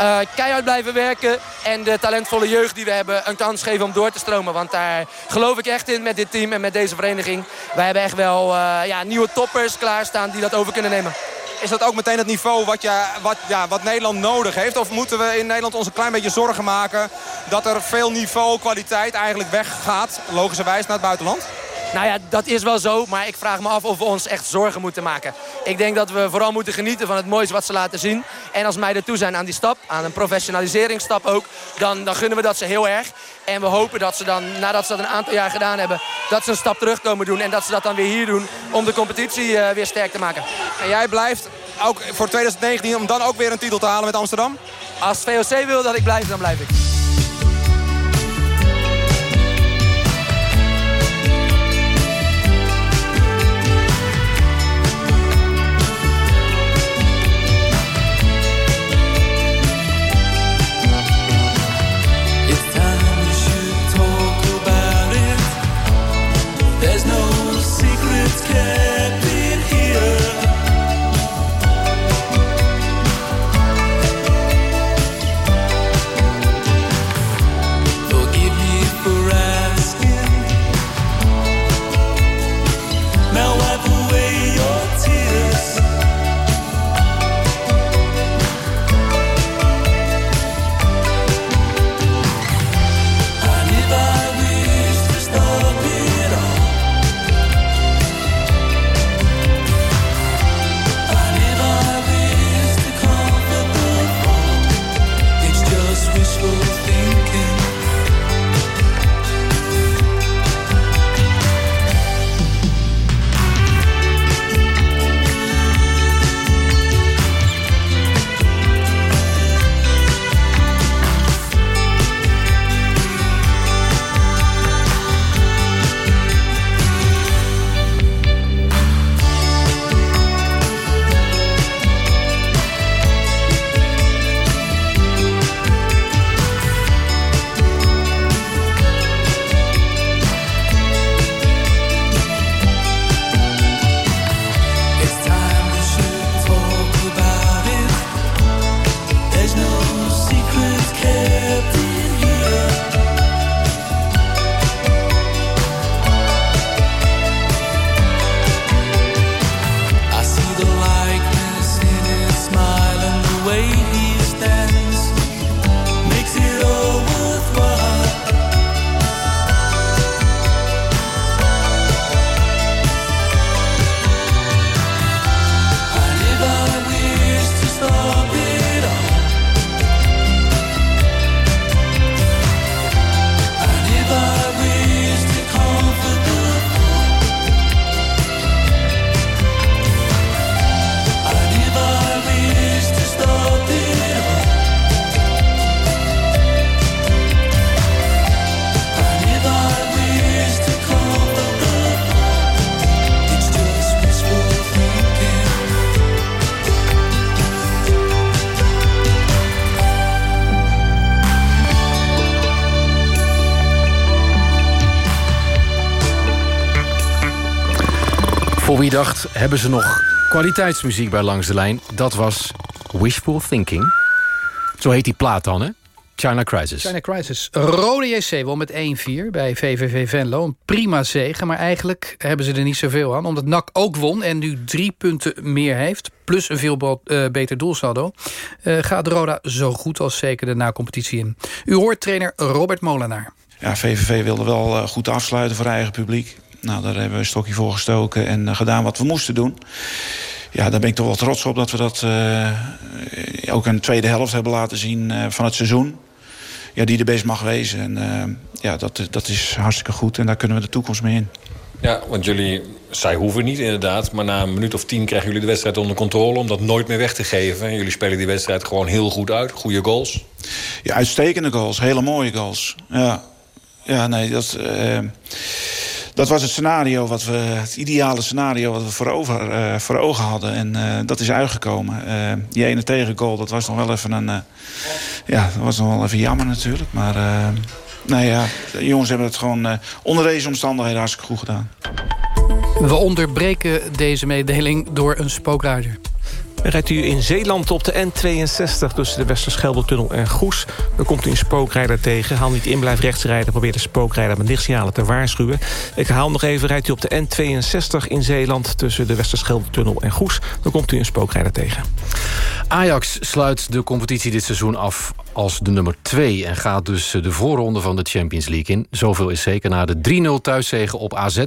Uh, keihard blijven werken en de talentvolle jeugd die we hebben een kans geven om door te stromen. Want daar geloof ik echt in met dit team en met deze vereniging. Wij hebben echt wel uh, ja, nieuwe toppers klaarstaan die dat over kunnen nemen. Is dat ook meteen het niveau wat, je, wat, ja, wat Nederland nodig heeft? Of moeten we in Nederland ons een klein beetje zorgen maken... dat er veel niveau, kwaliteit eigenlijk weggaat, logischerwijs, naar het buitenland? Nou ja, dat is wel zo. Maar ik vraag me af of we ons echt zorgen moeten maken. Ik denk dat we vooral moeten genieten van het mooiste wat ze laten zien. En als meiden toe zijn aan die stap, aan een professionaliseringsstap ook... dan, dan gunnen we dat ze heel erg. En we hopen dat ze dan, nadat ze dat een aantal jaar gedaan hebben... dat ze een stap terug komen doen. En dat ze dat dan weer hier doen om de competitie uh, weer sterk te maken. En jij blijft ook voor 2019 om dan ook weer een titel te halen met Amsterdam? Als VOC wil dat ik blijf, dan blijf ik. Hebben ze nog kwaliteitsmuziek bij Langs de Lijn? Dat was Wishful Thinking. Zo heet die plaat dan, hè? China Crisis. China Crisis. Rode JC won met 1-4 bij VVV Venlo. Een prima zege, maar eigenlijk hebben ze er niet zoveel aan. Omdat NAC ook won en nu drie punten meer heeft... plus een veel uh, beter doelsaldo... Uh, gaat Roda zo goed als zeker de na-competitie in. U hoort trainer Robert Molenaar. Ja, VVV wilde wel uh, goed afsluiten voor eigen publiek. Nou, daar hebben we een stokje voor gestoken en gedaan wat we moesten doen ja, daar ben ik toch wel trots op dat we dat uh, ook een tweede helft hebben laten zien uh, van het seizoen. Ja, die er best mag wezen. En uh, ja, dat, dat is hartstikke goed en daar kunnen we de toekomst mee in. Ja, want jullie, zij hoeven niet inderdaad... maar na een minuut of tien krijgen jullie de wedstrijd onder controle... om dat nooit meer weg te geven. En jullie spelen die wedstrijd gewoon heel goed uit. Goede goals. Ja, uitstekende goals. Hele mooie goals. Ja, ja nee, dat... Dat was het scenario, wat we, het ideale scenario wat we voor, uh, voor ogen hadden. En uh, dat is uitgekomen. Uh, die ene tegengoal, dat was nog wel even een... ja, dat was nog wel even jammer natuurlijk. Maar nou ja, de jongens hebben het gewoon onder deze omstandigheden hartstikke goed gedaan. We onderbreken deze mededeling door een Rijdt u in Zeeland op de N62 tussen de Westerscheldertunnel en Goes... dan komt u een spookrijder tegen. Haal niet in, blijf rechts rijden. Probeer de spookrijder met lichtsignalen te waarschuwen. Ik haal nog even, rijdt u op de N62 in Zeeland... tussen de Westerscheldertunnel en Goes... dan komt u een spookrijder tegen. Ajax sluit de competitie dit seizoen af als de nummer 2... en gaat dus de voorronde van de Champions League in. Zoveel is zeker na de 3-0 thuiszegen op AZ.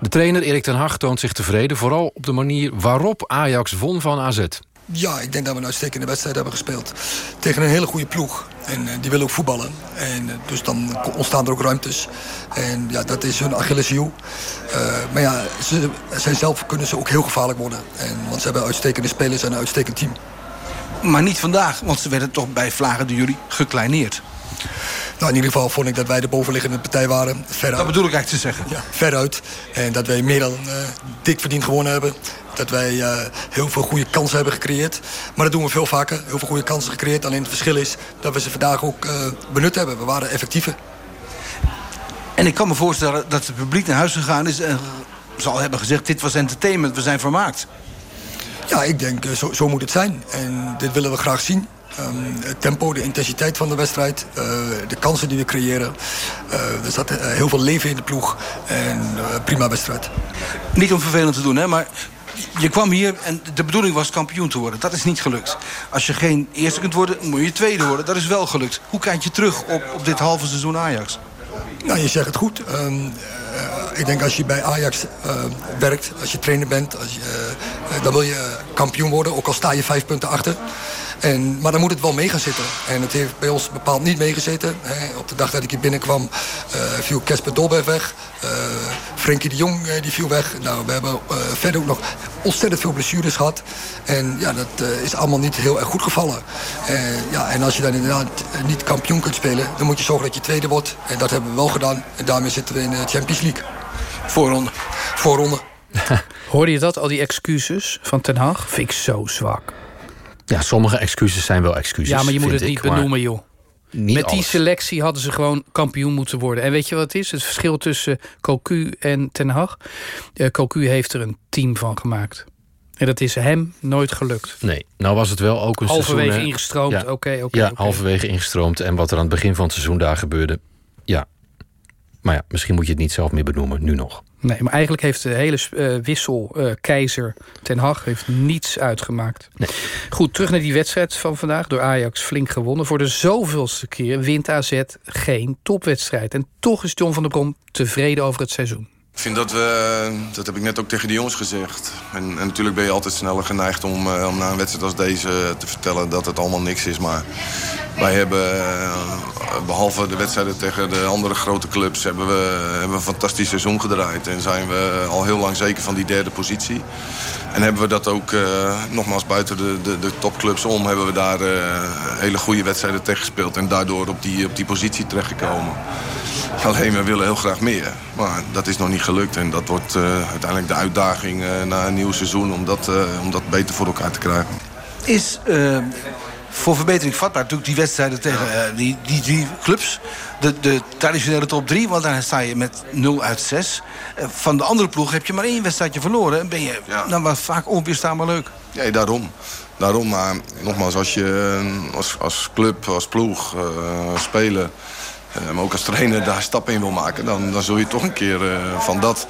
De trainer Erik ten Hag toont zich tevreden... vooral op de manier waarop Ajax won van AZ. Ja, ik denk dat we een uitstekende wedstrijd hebben gespeeld. Tegen een hele goede ploeg. En uh, die willen ook voetballen. En uh, dus dan ontstaan er ook ruimtes. En ja, dat is hun Achilleshiel. Uh, maar ja, ze, zij zelf kunnen ze ook heel gevaarlijk worden. En, want ze hebben uitstekende spelers en een uitstekend team. Maar niet vandaag, want ze werden toch bij Vlagen de Jury gekleineerd. Nou, in ieder geval vond ik dat wij de bovenliggende partij waren. Veruit. Dat bedoel ik eigenlijk te zeggen. Ja, veruit. En dat wij meer dan uh, dik verdiend gewonnen hebben. Dat wij uh, heel veel goede kansen hebben gecreëerd. Maar dat doen we veel vaker. Heel veel goede kansen gecreëerd. Alleen het verschil is dat we ze vandaag ook uh, benut hebben. We waren effectiever. En ik kan me voorstellen dat het publiek naar huis gegaan is... en zal hebben gezegd, dit was entertainment, we zijn vermaakt. Ja, ik denk, zo, zo moet het zijn. En dit willen we graag zien. Um, het tempo, de intensiteit van de wedstrijd, uh, de kansen die we creëren. Uh, er zat uh, heel veel leven in de ploeg en prima wedstrijd. Niet om vervelend te doen, hè, maar je kwam hier en de bedoeling was kampioen te worden. Dat is niet gelukt. Als je geen eerste kunt worden, moet je tweede worden. Dat is wel gelukt. Hoe kijk je terug op, op dit halve seizoen Ajax? Nou, je zegt het goed. Um, ik denk als je bij Ajax uh, werkt, als je trainer bent... Als je, uh, dan wil je kampioen worden, ook al sta je vijf punten achter. En, maar dan moet het wel mee gaan zitten. En het heeft bij ons bepaald niet meegezeten. Op de dag dat ik hier binnenkwam viel Casper Dolberg weg. Uh, Frenkie de Jong die viel weg. Nou, we hebben verder ook nog ontzettend veel blessures gehad. En ja, dat is allemaal niet heel erg goed gevallen. ja, en als je dan inderdaad niet kampioen kunt spelen... dan moet je zorgen dat je tweede wordt. En dat hebben we wel gedaan. En daarmee zitten we in de Champions League. Voorronde. Voorronde. Hoorde je dat, al die excuses van Ten Hag? Vind ik zo zwak. Ja, sommige excuses zijn wel excuses. Ja, maar je moet het ik, niet benoemen, joh. Niet Met die selectie hadden ze gewoon kampioen moeten worden. En weet je wat het is? Het verschil tussen Cocu en Ten Hag. Uh, Cocu heeft er een team van gemaakt. En dat is hem nooit gelukt. Nee, nou was het wel ook een halverwege seizoen... ingestroomd, ja, oké, okay, oké. ja, okay. halverwege ingestroomd. En wat er aan het begin van het seizoen daar gebeurde... ja. Maar ja, misschien moet je het niet zelf meer benoemen, nu nog. Nee, maar eigenlijk heeft de hele uh, wissel uh, keizer Ten Hag heeft niets uitgemaakt. Nee. Goed, terug naar die wedstrijd van vandaag. Door Ajax flink gewonnen. Voor de zoveelste keer wint AZ geen topwedstrijd. En toch is John van der Brom tevreden over het seizoen. Ik vind dat we, dat heb ik net ook tegen de jongens gezegd. En, en natuurlijk ben je altijd sneller geneigd om, uh, om na een wedstrijd als deze te vertellen dat het allemaal niks is. Maar wij hebben, uh, behalve de wedstrijden tegen de andere grote clubs, hebben we, hebben een fantastisch seizoen gedraaid. En zijn we al heel lang zeker van die derde positie. En hebben we dat ook, uh, nogmaals buiten de, de, de, topclubs om, hebben we daar hele goede wedstrijden tegen gespeeld. En daardoor op die, op die positie terechtgekomen. Alleen we willen heel graag meer. Maar dat is nog niet gelukt. En dat wordt uh, uiteindelijk de uitdaging uh, na een nieuw seizoen... om dat, uh, om dat beter voor elkaar te krijgen. Is voor verbetering vatbaar natuurlijk die wedstrijden tegen die, die drie clubs. De, de traditionele top drie, want dan sta je met 0 uit 6. van de andere ploeg heb je maar één wedstrijdje verloren. En ben je ja. dan was vaak onweerstaanbaar leuk. Ja, daarom. Daarom, maar nogmaals, als je eh, als, als club, als ploeg, als speler... Uh, maar ook als trainer daar stappen in wil maken... dan, dan zul je toch een keer uh, van dat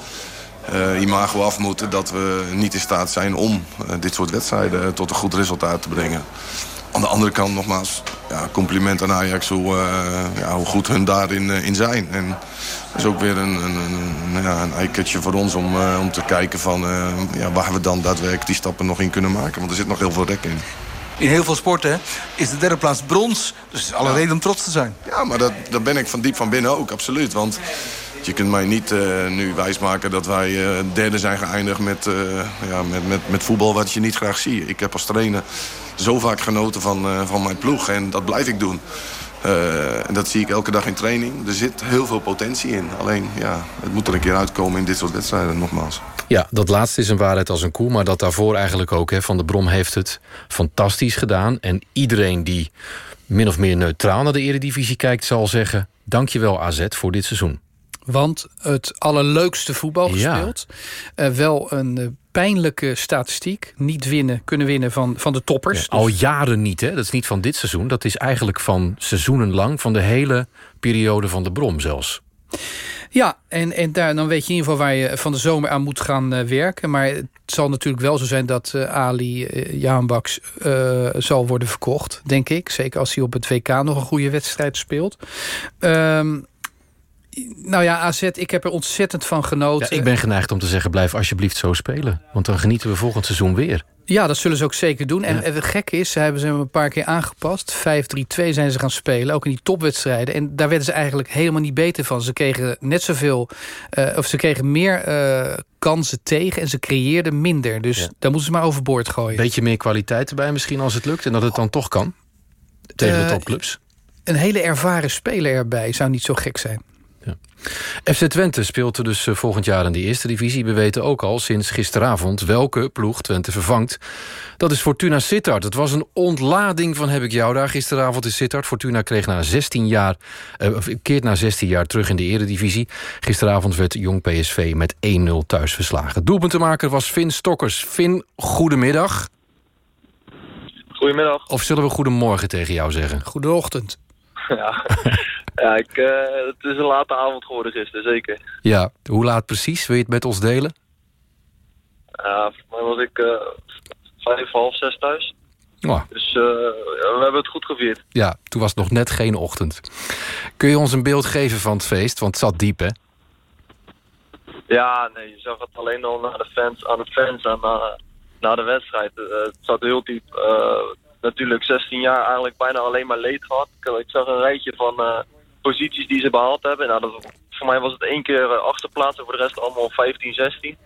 uh, imago af moeten... dat we niet in staat zijn om dit soort wedstrijden tot een goed resultaat te brengen. Aan de andere kant, nogmaals, ja, compliment aan Ajax hoe, ja, hoe goed hun daarin in zijn. En dat is ook weer een, een, een, ja, een voor ons om, om te kijken van, ja, waar we dan daadwerkelijk die stappen nog in kunnen maken. Want er zit nog heel veel rek in. In heel veel sporten is de derde plaats brons. Dus alle reden om trots te zijn. Ja, maar dat, dat ben ik van diep van binnen ook, absoluut. Want je kunt mij niet uh, nu wijsmaken dat wij uh, derde zijn geëindigd met, uh, ja, met, met, met voetbal wat je niet graag ziet. Ik heb als trainer zo vaak genoten van, van mijn ploeg en dat blijf ik doen. En dat zie ik elke dag in training. Er zit heel veel potentie in. Alleen, ja, het moet er een keer uitkomen in dit soort wedstrijden, nogmaals. Ja, dat laatste is een waarheid als een koe. Maar dat daarvoor eigenlijk ook. Hè, van de Brom heeft het fantastisch gedaan. En iedereen die min of meer neutraal naar de eredivisie kijkt... zal zeggen, dankjewel AZ voor dit seizoen. Want het allerleukste voetbal gespeeld. Ja. Uh, wel een uh, pijnlijke statistiek. Niet winnen, kunnen winnen van, van de toppers. Ja, al jaren niet, hè? Dat is niet van dit seizoen. Dat is eigenlijk van seizoenenlang. Van de hele periode van de Brom zelfs. Ja, en, en daar, dan weet je in ieder geval waar je van de zomer aan moet gaan uh, werken. Maar het zal natuurlijk wel zo zijn dat uh, Ali uh, Jaanbaks zal worden verkocht, denk ik. Zeker als hij op het WK nog een goede wedstrijd speelt. Um, nou ja, AZ, ik heb er ontzettend van genoten. Ja, ik ben geneigd om te zeggen, blijf alsjeblieft zo spelen. Want dan genieten we volgend seizoen weer. Ja, dat zullen ze ook zeker doen. En, en het gekke is, ze hebben ze een paar keer aangepast. 5-3-2 zijn ze gaan spelen, ook in die topwedstrijden. En daar werden ze eigenlijk helemaal niet beter van. Ze kregen net zoveel, uh, of ze kregen meer uh, kansen tegen en ze creëerden minder. Dus ja. daar moeten ze maar overboord gooien. Beetje meer kwaliteit erbij misschien als het lukt en dat het dan toch kan? Tegen de uh, topclubs? Een hele ervaren speler erbij zou niet zo gek zijn. FC Twente speelt er dus volgend jaar in de eerste divisie. We weten ook al sinds gisteravond welke ploeg Twente vervangt. Dat is Fortuna Sittard. Het was een ontlading van heb ik jou daar gisteravond in Sittard. Fortuna kreeg na 16 jaar, uh, keert na 16 jaar terug in de eredivisie. Gisteravond werd Jong PSV met 1-0 thuis verslagen. Doelpuntenmaker was Finn Stokkers. Finn, goedemiddag. Goedemiddag. Of zullen we goedemorgen tegen jou zeggen? Goedeochtend. Ja, ja ik, uh, het is een late avond geworden gisteren, zeker. Ja, hoe laat precies? Wil je het met ons delen? Ja, voor mij was ik uh, vijf, half zes thuis. Oh. Dus uh, we hebben het goed gevierd. Ja, toen was het nog net geen ochtend. Kun je ons een beeld geven van het feest? Want het zat diep, hè? Ja, nee, je zag het alleen al naar de fans, aan de fans en uh, na de wedstrijd. het zat heel diep natuurlijk 16 jaar eigenlijk bijna alleen maar leed gehad. Ik, zag een rijtje van uh, posities die ze behaald hebben. Nou, dat, voor mij was het één keer uh, achterplaats en voor de rest allemaal 15, 16.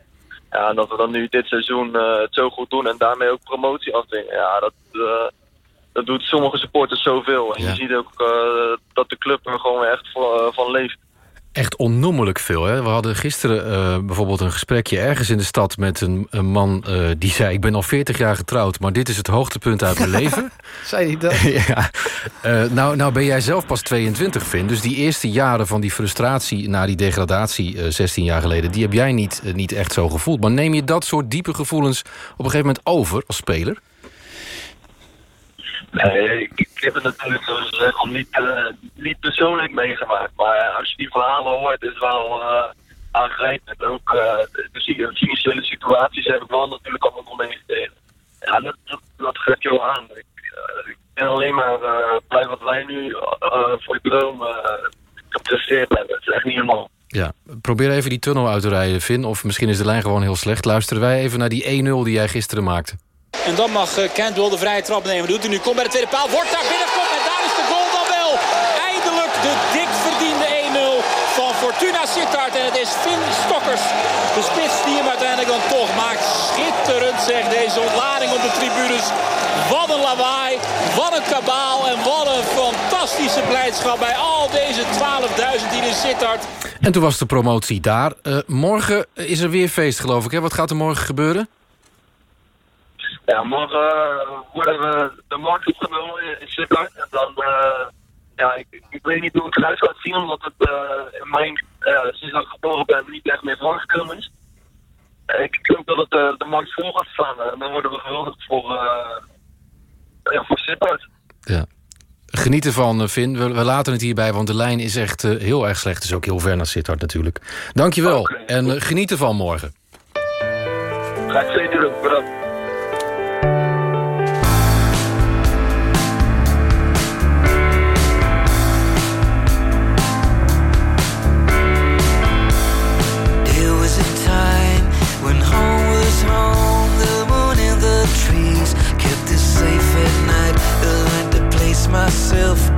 Ja, en dat we dan nu dit seizoen uh, het zo goed doen en daarmee ook promotie afdwingen. Ja, dat, dat doet sommige supporters zoveel. En ja. je ziet ook dat de club er gewoon echt van, van leeft echt onnoemelijk veel. Hè? We hadden gisteren uh, bijvoorbeeld een gesprekje ergens in de stad... met een, een man uh, die zei... ik ben al 40 jaar getrouwd, maar dit is het hoogtepunt uit mijn leven. zei hij dat? ja. Uh, nou, nou ben jij zelf pas 22, Vin. Dus die eerste jaren van die frustratie na die degradatie 16 jaar geleden... die heb jij niet, niet echt zo gevoeld. Maar neem je dat soort diepe gevoelens op een gegeven moment over als speler? Nee, ik, heb het natuurlijk zoals gezegd al niet, persoonlijk meegemaakt. Maar als je die verhalen hoort, is het wel uh, aangrijpend. Ook de financiële situaties heb ik wel natuurlijk allemaal nog. Ja, dat, dat, dat wel aan. Ik, ben alleen maar blij wat wij nu voor je droom gepresteerd hebben. Het is echt niet normaal. Ja, probeer even die tunnel uit te rijden, Vin. Of misschien is de lijn gewoon heel slecht. Luisteren wij even naar die 1-0 die jij gisteren maakte. En dan mag Cantwell de vrije trap nemen. Doet hij nu. Komt bij de tweede paal. Wordt daar binnenkomt. En daar is de goal dan wel. Eindelijk de dik verdiende 1-0 van Fortuna Sittard. En het is Finn Stokkers. De spits die hem uiteindelijk dan toch maakt. Schitterend zegt deze ontlading op de tribunes. Wat een lawaai. Wat een kabaal. En wat een fantastische blijdschap bij al deze 12.000 die in Sittard. En toen was de promotie daar. Uh, morgen is er weer feest geloof ik. Hè? Wat gaat er morgen gebeuren? Ja, morgen uh, worden we de markt opgenomen in Sittard. En dan, uh, ja, ik, ik, weet niet hoe het eruit gaat zien, omdat het uh, in mijn, sinds dat ik geboren ben, niet echt meer voorgekomen is. ik denk dat het uh, de markt vol gaat staan. En dan worden we geweldig voor, uh, ja, voor Sittard. Ja. Geniet ervan, Vin. We, we, laten het hierbij, want de lijn is echt uh, heel erg slecht. Het is ook heel ver naar Sittard natuurlijk. Dankjewel. Okay, en uh, geniet ervan morgen. Ga ik zeker doen. Myself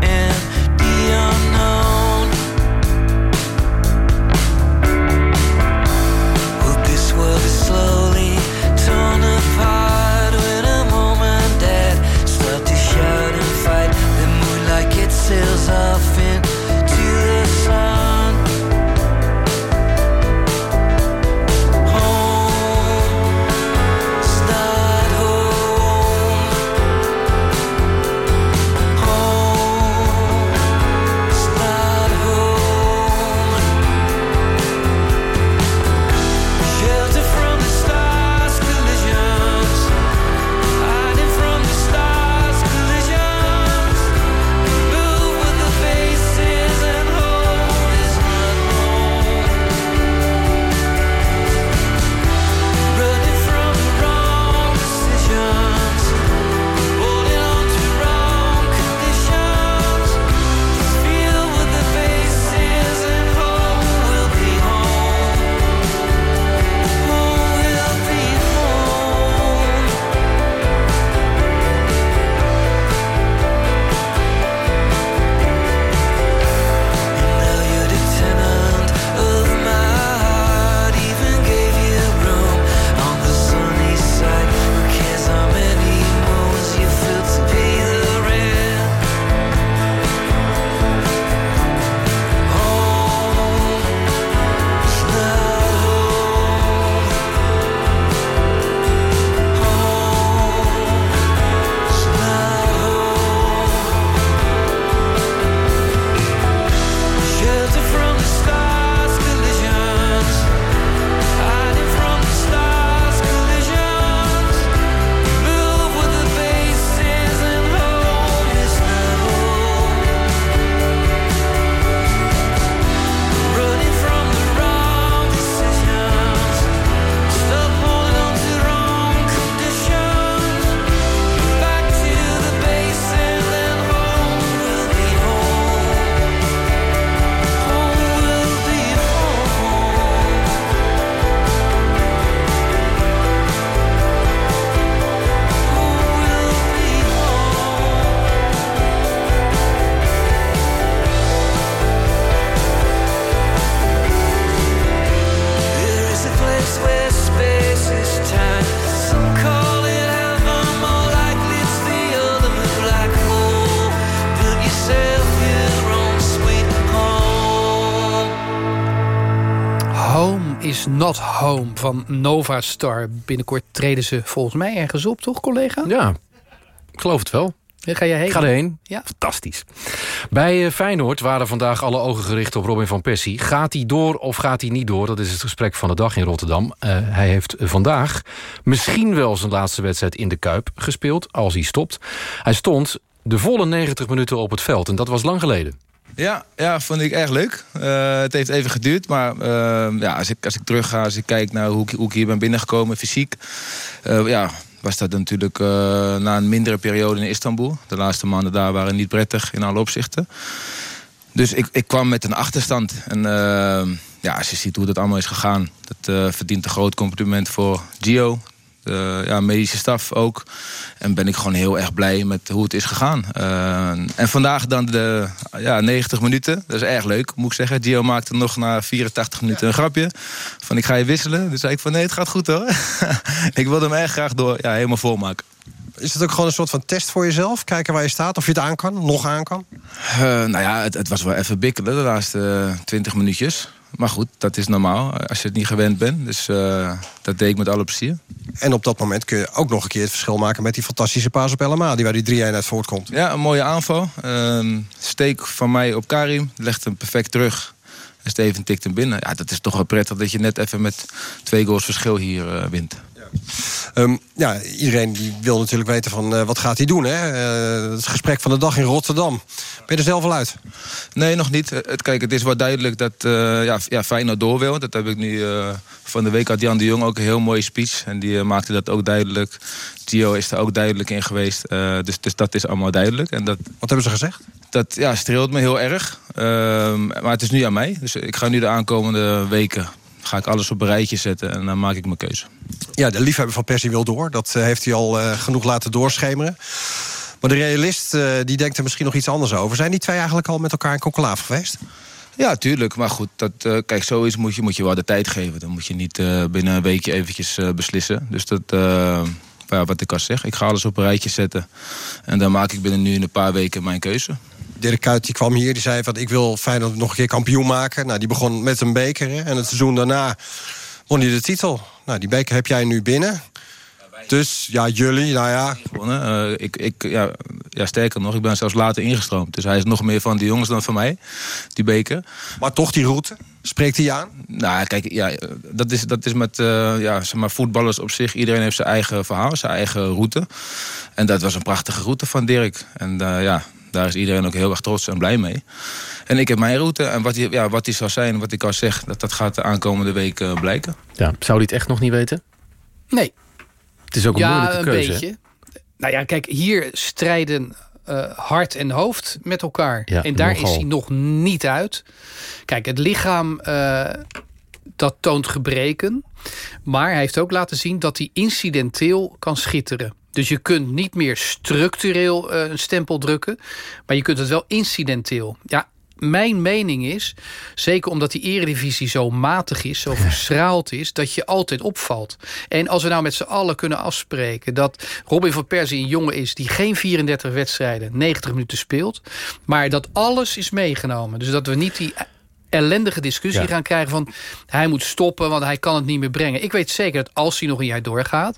home van Nova Star. Binnenkort treden ze volgens mij ergens op, toch collega? Ja, ik geloof het wel. Ga je heen? Ga erheen. Ja. Fantastisch. Bij eh, Feyenoord waren vandaag alle ogen gericht op Robin van Persie. Gaat hij door of gaat hij niet door? Dat is het gesprek van de dag in Rotterdam. Eh, hij heeft vandaag misschien wel zijn laatste wedstrijd in de Kuip gespeeld... als hij stopt. Hij stond de volle 90 minuten op het veld en dat was lang geleden. Ja, ja, vond ik erg leuk. Eh, het heeft even geduurd, maar eh, ja, als, ik, als ik terug ga, als ik kijk naar hoe ik, hier ben binnengekomen, fysiek, eh, ja, was dat natuurlijk na een mindere periode in Istanbul. De laatste maanden daar waren niet prettig in alle opzichten. Dus ik, ik kwam met een achterstand. En ja, als je ziet hoe dat allemaal is gegaan, dat verdient een groot compliment voor Gio. De ja, medische staf ook. En ben ik gewoon heel erg blij met hoe het is gegaan. Eh, en vandaag dan de ja, 90 minuten. Dat is erg leuk, moet ik zeggen. Gio maakte nog na 84 minuten een grapje. Van ik ga je wisselen. Dus zei ik van nee, het gaat goed hoor. ik wilde hem erg graag door ja, helemaal volmaken. Is het ook gewoon een soort van test voor jezelf? Kijken waar je staat, of je het aan kan, nog aan kan? Eh, nou ja, het, het was wel even bikkelen de laatste 20 minuutjes. Maar goed, dat is normaal als je het niet gewend bent. Dus eh, dat deed ik met alle plezier. En op dat moment kun je ook nog een keer het verschil maken... met die fantastische paas op LMA, die waar die 3-1 uit voortkomt. Ja, een mooie aanval. Ehm, steek van mij op Karim. Legt hem perfect terug. En Steven tikt hem binnen. Ja, dat is toch wel prettig dat je net even met twee goals verschil hier eh, wint. Ehm, ja, iedereen die wil natuurlijk weten van eh, wat gaat hij doen. Hè? Eh, het gesprek van de dag in Rotterdam. Ben je er zelf al uit? Nee, nog niet. Het, kijk, het is wel duidelijk dat uh, ja, ja, Feyenoord door wil. Dat heb ik nu van de week had Jan de Jong ook een heel mooie speech. En die maakte dat ook duidelijk. Gio is er ook duidelijk in geweest. dus, dus dat is allemaal duidelijk. En dat, Wat hebben ze gezegd? Dat ja, streelt me heel erg. Ehm, maar het is nu aan mij. Dus ik ga nu de aankomende weken ga ik alles op een rijtje zetten en dan maak ik mijn keuze. Ja, de liefhebber van Persie wil door. Dat uh, heeft hij al uh, genoeg laten doorschemeren. Maar de realist uh, die denkt er misschien nog iets anders over. Zijn die twee eigenlijk al met elkaar in conclave geweest? Ja, tuurlijk. Maar goed, dat, uh, kijk, zoiets moet je, moet je wel de tijd geven. Dan moet je niet uh, binnen een weekje eventjes uh, beslissen. Dus dat, ja, wat ik al zeg, ik ga alles op een rijtje zetten. En dan maak ik binnen nu in een paar weken mijn keuze. Dirk Kuyt die kwam hier, die zei van ik wil Feyenoord nog een keer kampioen maken. Nou, die begon met een beker hè, en het seizoen daarna won hij de titel. Nou, die beker heb jij nu binnen. Dus ja, jullie, nou ja. Uh, ik, ik, ja, ja, sterker nog, ik ben zelfs later ingestroomd. Dus hij is nog meer van die jongens dan van mij, die beker. Maar toch die route, spreekt hij aan? Nou, kijk, ja, dat, is, dat is met uh, ja, zeg maar, voetballers op zich. Iedereen heeft zijn eigen verhaal, zijn eigen route. En dat was een prachtige route van Dirk. En uh, ja, daar is iedereen ook heel erg trots en blij mee. En ik heb mijn route. En wat die, ja, wat die zal zijn, wat ik al zeg, dat, dat gaat de aankomende week uh, blijken. Ja, zou hij het echt nog niet weten? Nee. Het is ook een ja, moeilijke een keuze. beetje. Nou ja, kijk, hier strijden uh, hart en hoofd met elkaar. Ja, en daar nogal. is hij nog niet uit. Kijk, het lichaam uh, dat toont gebreken. Maar hij heeft ook laten zien dat hij incidenteel kan schitteren. Dus je kunt niet meer structureel uh, een stempel drukken. Maar je kunt het wel incidenteel. Ja, mijn mening is, zeker omdat die eredivisie zo matig is, zo verschraald is, dat je altijd opvalt. En als we nou met z'n allen kunnen afspreken dat Robin van Persie een jongen is die geen 34 wedstrijden, 90 minuten speelt, maar dat alles is meegenomen. Dus dat we niet die ellendige discussie Ja. gaan krijgen van hij moet stoppen, want hij kan het niet meer brengen. Ik weet zeker dat als hij nog een jaar doorgaat,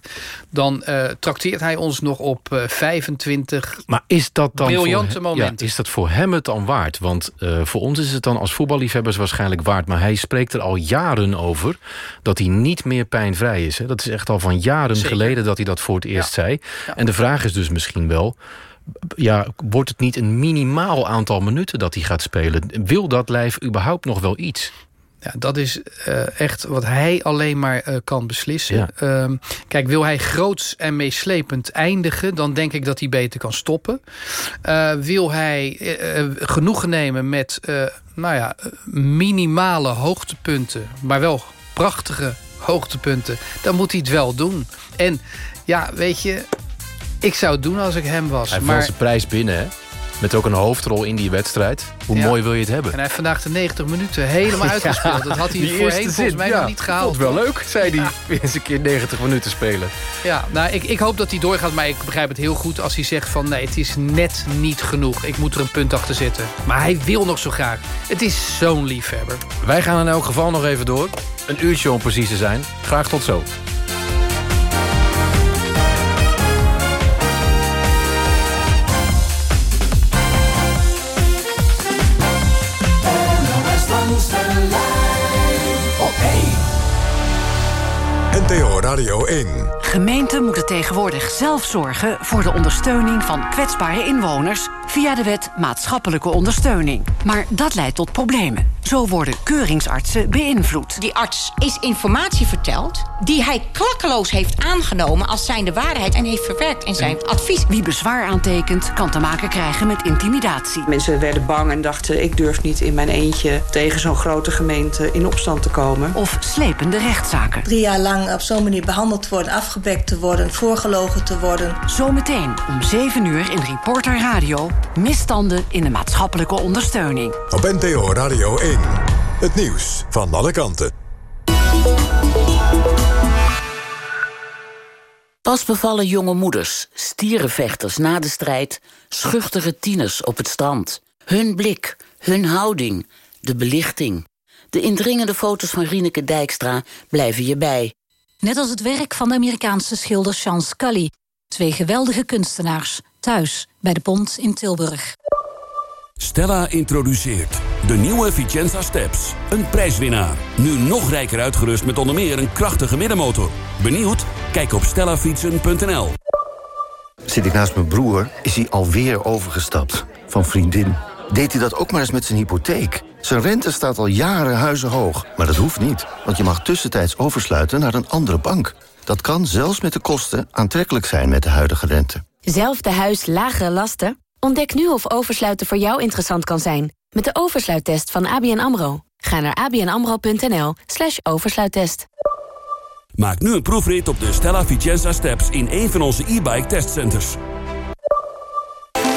dan uh, trakteert hij ons nog op uh, 25 Maar is dat dan briljante voor, momenten. Ja, is dat voor hem het dan waard? Want uh, voor ons is het dan als voetballiefhebbers waarschijnlijk waard. Maar hij spreekt er al jaren over dat hij niet meer pijnvrij is. Hè? Dat is echt al van jaren Zeker. geleden dat hij dat voor het eerst zei. En de vraag is dus misschien wel... Ja, wordt het niet een minimaal aantal minuten dat hij gaat spelen? Wil dat lijf überhaupt nog wel iets? Ja, dat is uh, echt wat hij alleen maar uh, kan beslissen. Ja. Uh, kijk, wil hij groots en meeslepend eindigen... dan denk ik dat hij beter kan stoppen. Uh, wil hij genoegen nemen met nou ja, minimale hoogtepunten... maar wel prachtige hoogtepunten... dan moet hij het wel doen. En ja, weet je... Ik zou het doen als ik hem was. Hij maar... valt zijn prijs binnen, hè? Met ook een hoofdrol in die wedstrijd. Hoe Ja. mooi wil je het hebben? En hij heeft vandaag de 90 minuten helemaal uitgespeeld. Dat had hij voorheen volgens zin, mij ja. nog niet gehaald. Vond wel leuk, zei hij. Eens een keer 90 minuten spelen. Ja, nou, ik, ik hoop dat hij doorgaat, maar ik begrijp het heel goed als hij zegt van nee, het is net niet genoeg. Ik moet er een punt achter zetten. Maar hij wil nog zo graag. Het is zo'n liefhebber. Wij gaan in elk geval nog even door. Een uurtje om precies te zijn. Graag tot zo. 1. NTO Radio 1. Gemeenten moeten tegenwoordig zelf zorgen voor de ondersteuning van kwetsbare inwoners via de wet maatschappelijke ondersteuning. Maar dat leidt tot problemen. Zo worden keuringsartsen beïnvloed. Die arts is informatie verteld die hij klakkeloos heeft aangenomen als zijnde waarheid en heeft verwerkt in zijn advies. Wie bezwaar aantekent, kan te maken krijgen met intimidatie. Mensen werden bang en dachten ik durf niet in mijn eentje tegen zo'n grote gemeente in opstand te komen. Of slepende rechtszaken. Drie jaar lang op zo'n manier behandeld worden, afgebekt te worden, voorgelogen te worden. Zometeen om 7 uur in Reporter Radio. Misstanden in de maatschappelijke ondersteuning. Op NTO Radio 1. Het nieuws van alle kanten. Pas bevallen jonge moeders, stierenvechters na de strijd... schuchtere tieners op het strand. Hun blik, hun houding, de belichting. De indringende foto's van Rieneke Dijkstra blijven je bij. Net als het werk van de Amerikaanse schilder Sean Scully. Twee geweldige kunstenaars, thuis bij de Pont in Tilburg. Stella introduceert de nieuwe Vicenza Steps. Een prijswinnaar. Nu nog rijker uitgerust met onder meer een krachtige middenmotor. Benieuwd? Kijk op stellafietsen.nl. Zit ik naast mijn broer, is hij alweer overgestapt. Van vriendin. Deed hij dat ook maar eens met zijn hypotheek? Zijn rente staat al jaren huizenhoog. Maar dat hoeft niet, want je mag tussentijds oversluiten naar een andere bank. Dat kan zelfs met de kosten aantrekkelijk zijn met de huidige rente. Zelfde huis, lagere lasten? Ontdek nu of oversluiten voor jou interessant kan zijn. Met de oversluittest van ABN AMRO. Ga naar abnamro.nl slash oversluittest. Maak nu een proefrit op de Stella Vicenza Steps in een van onze e-bike testcenters.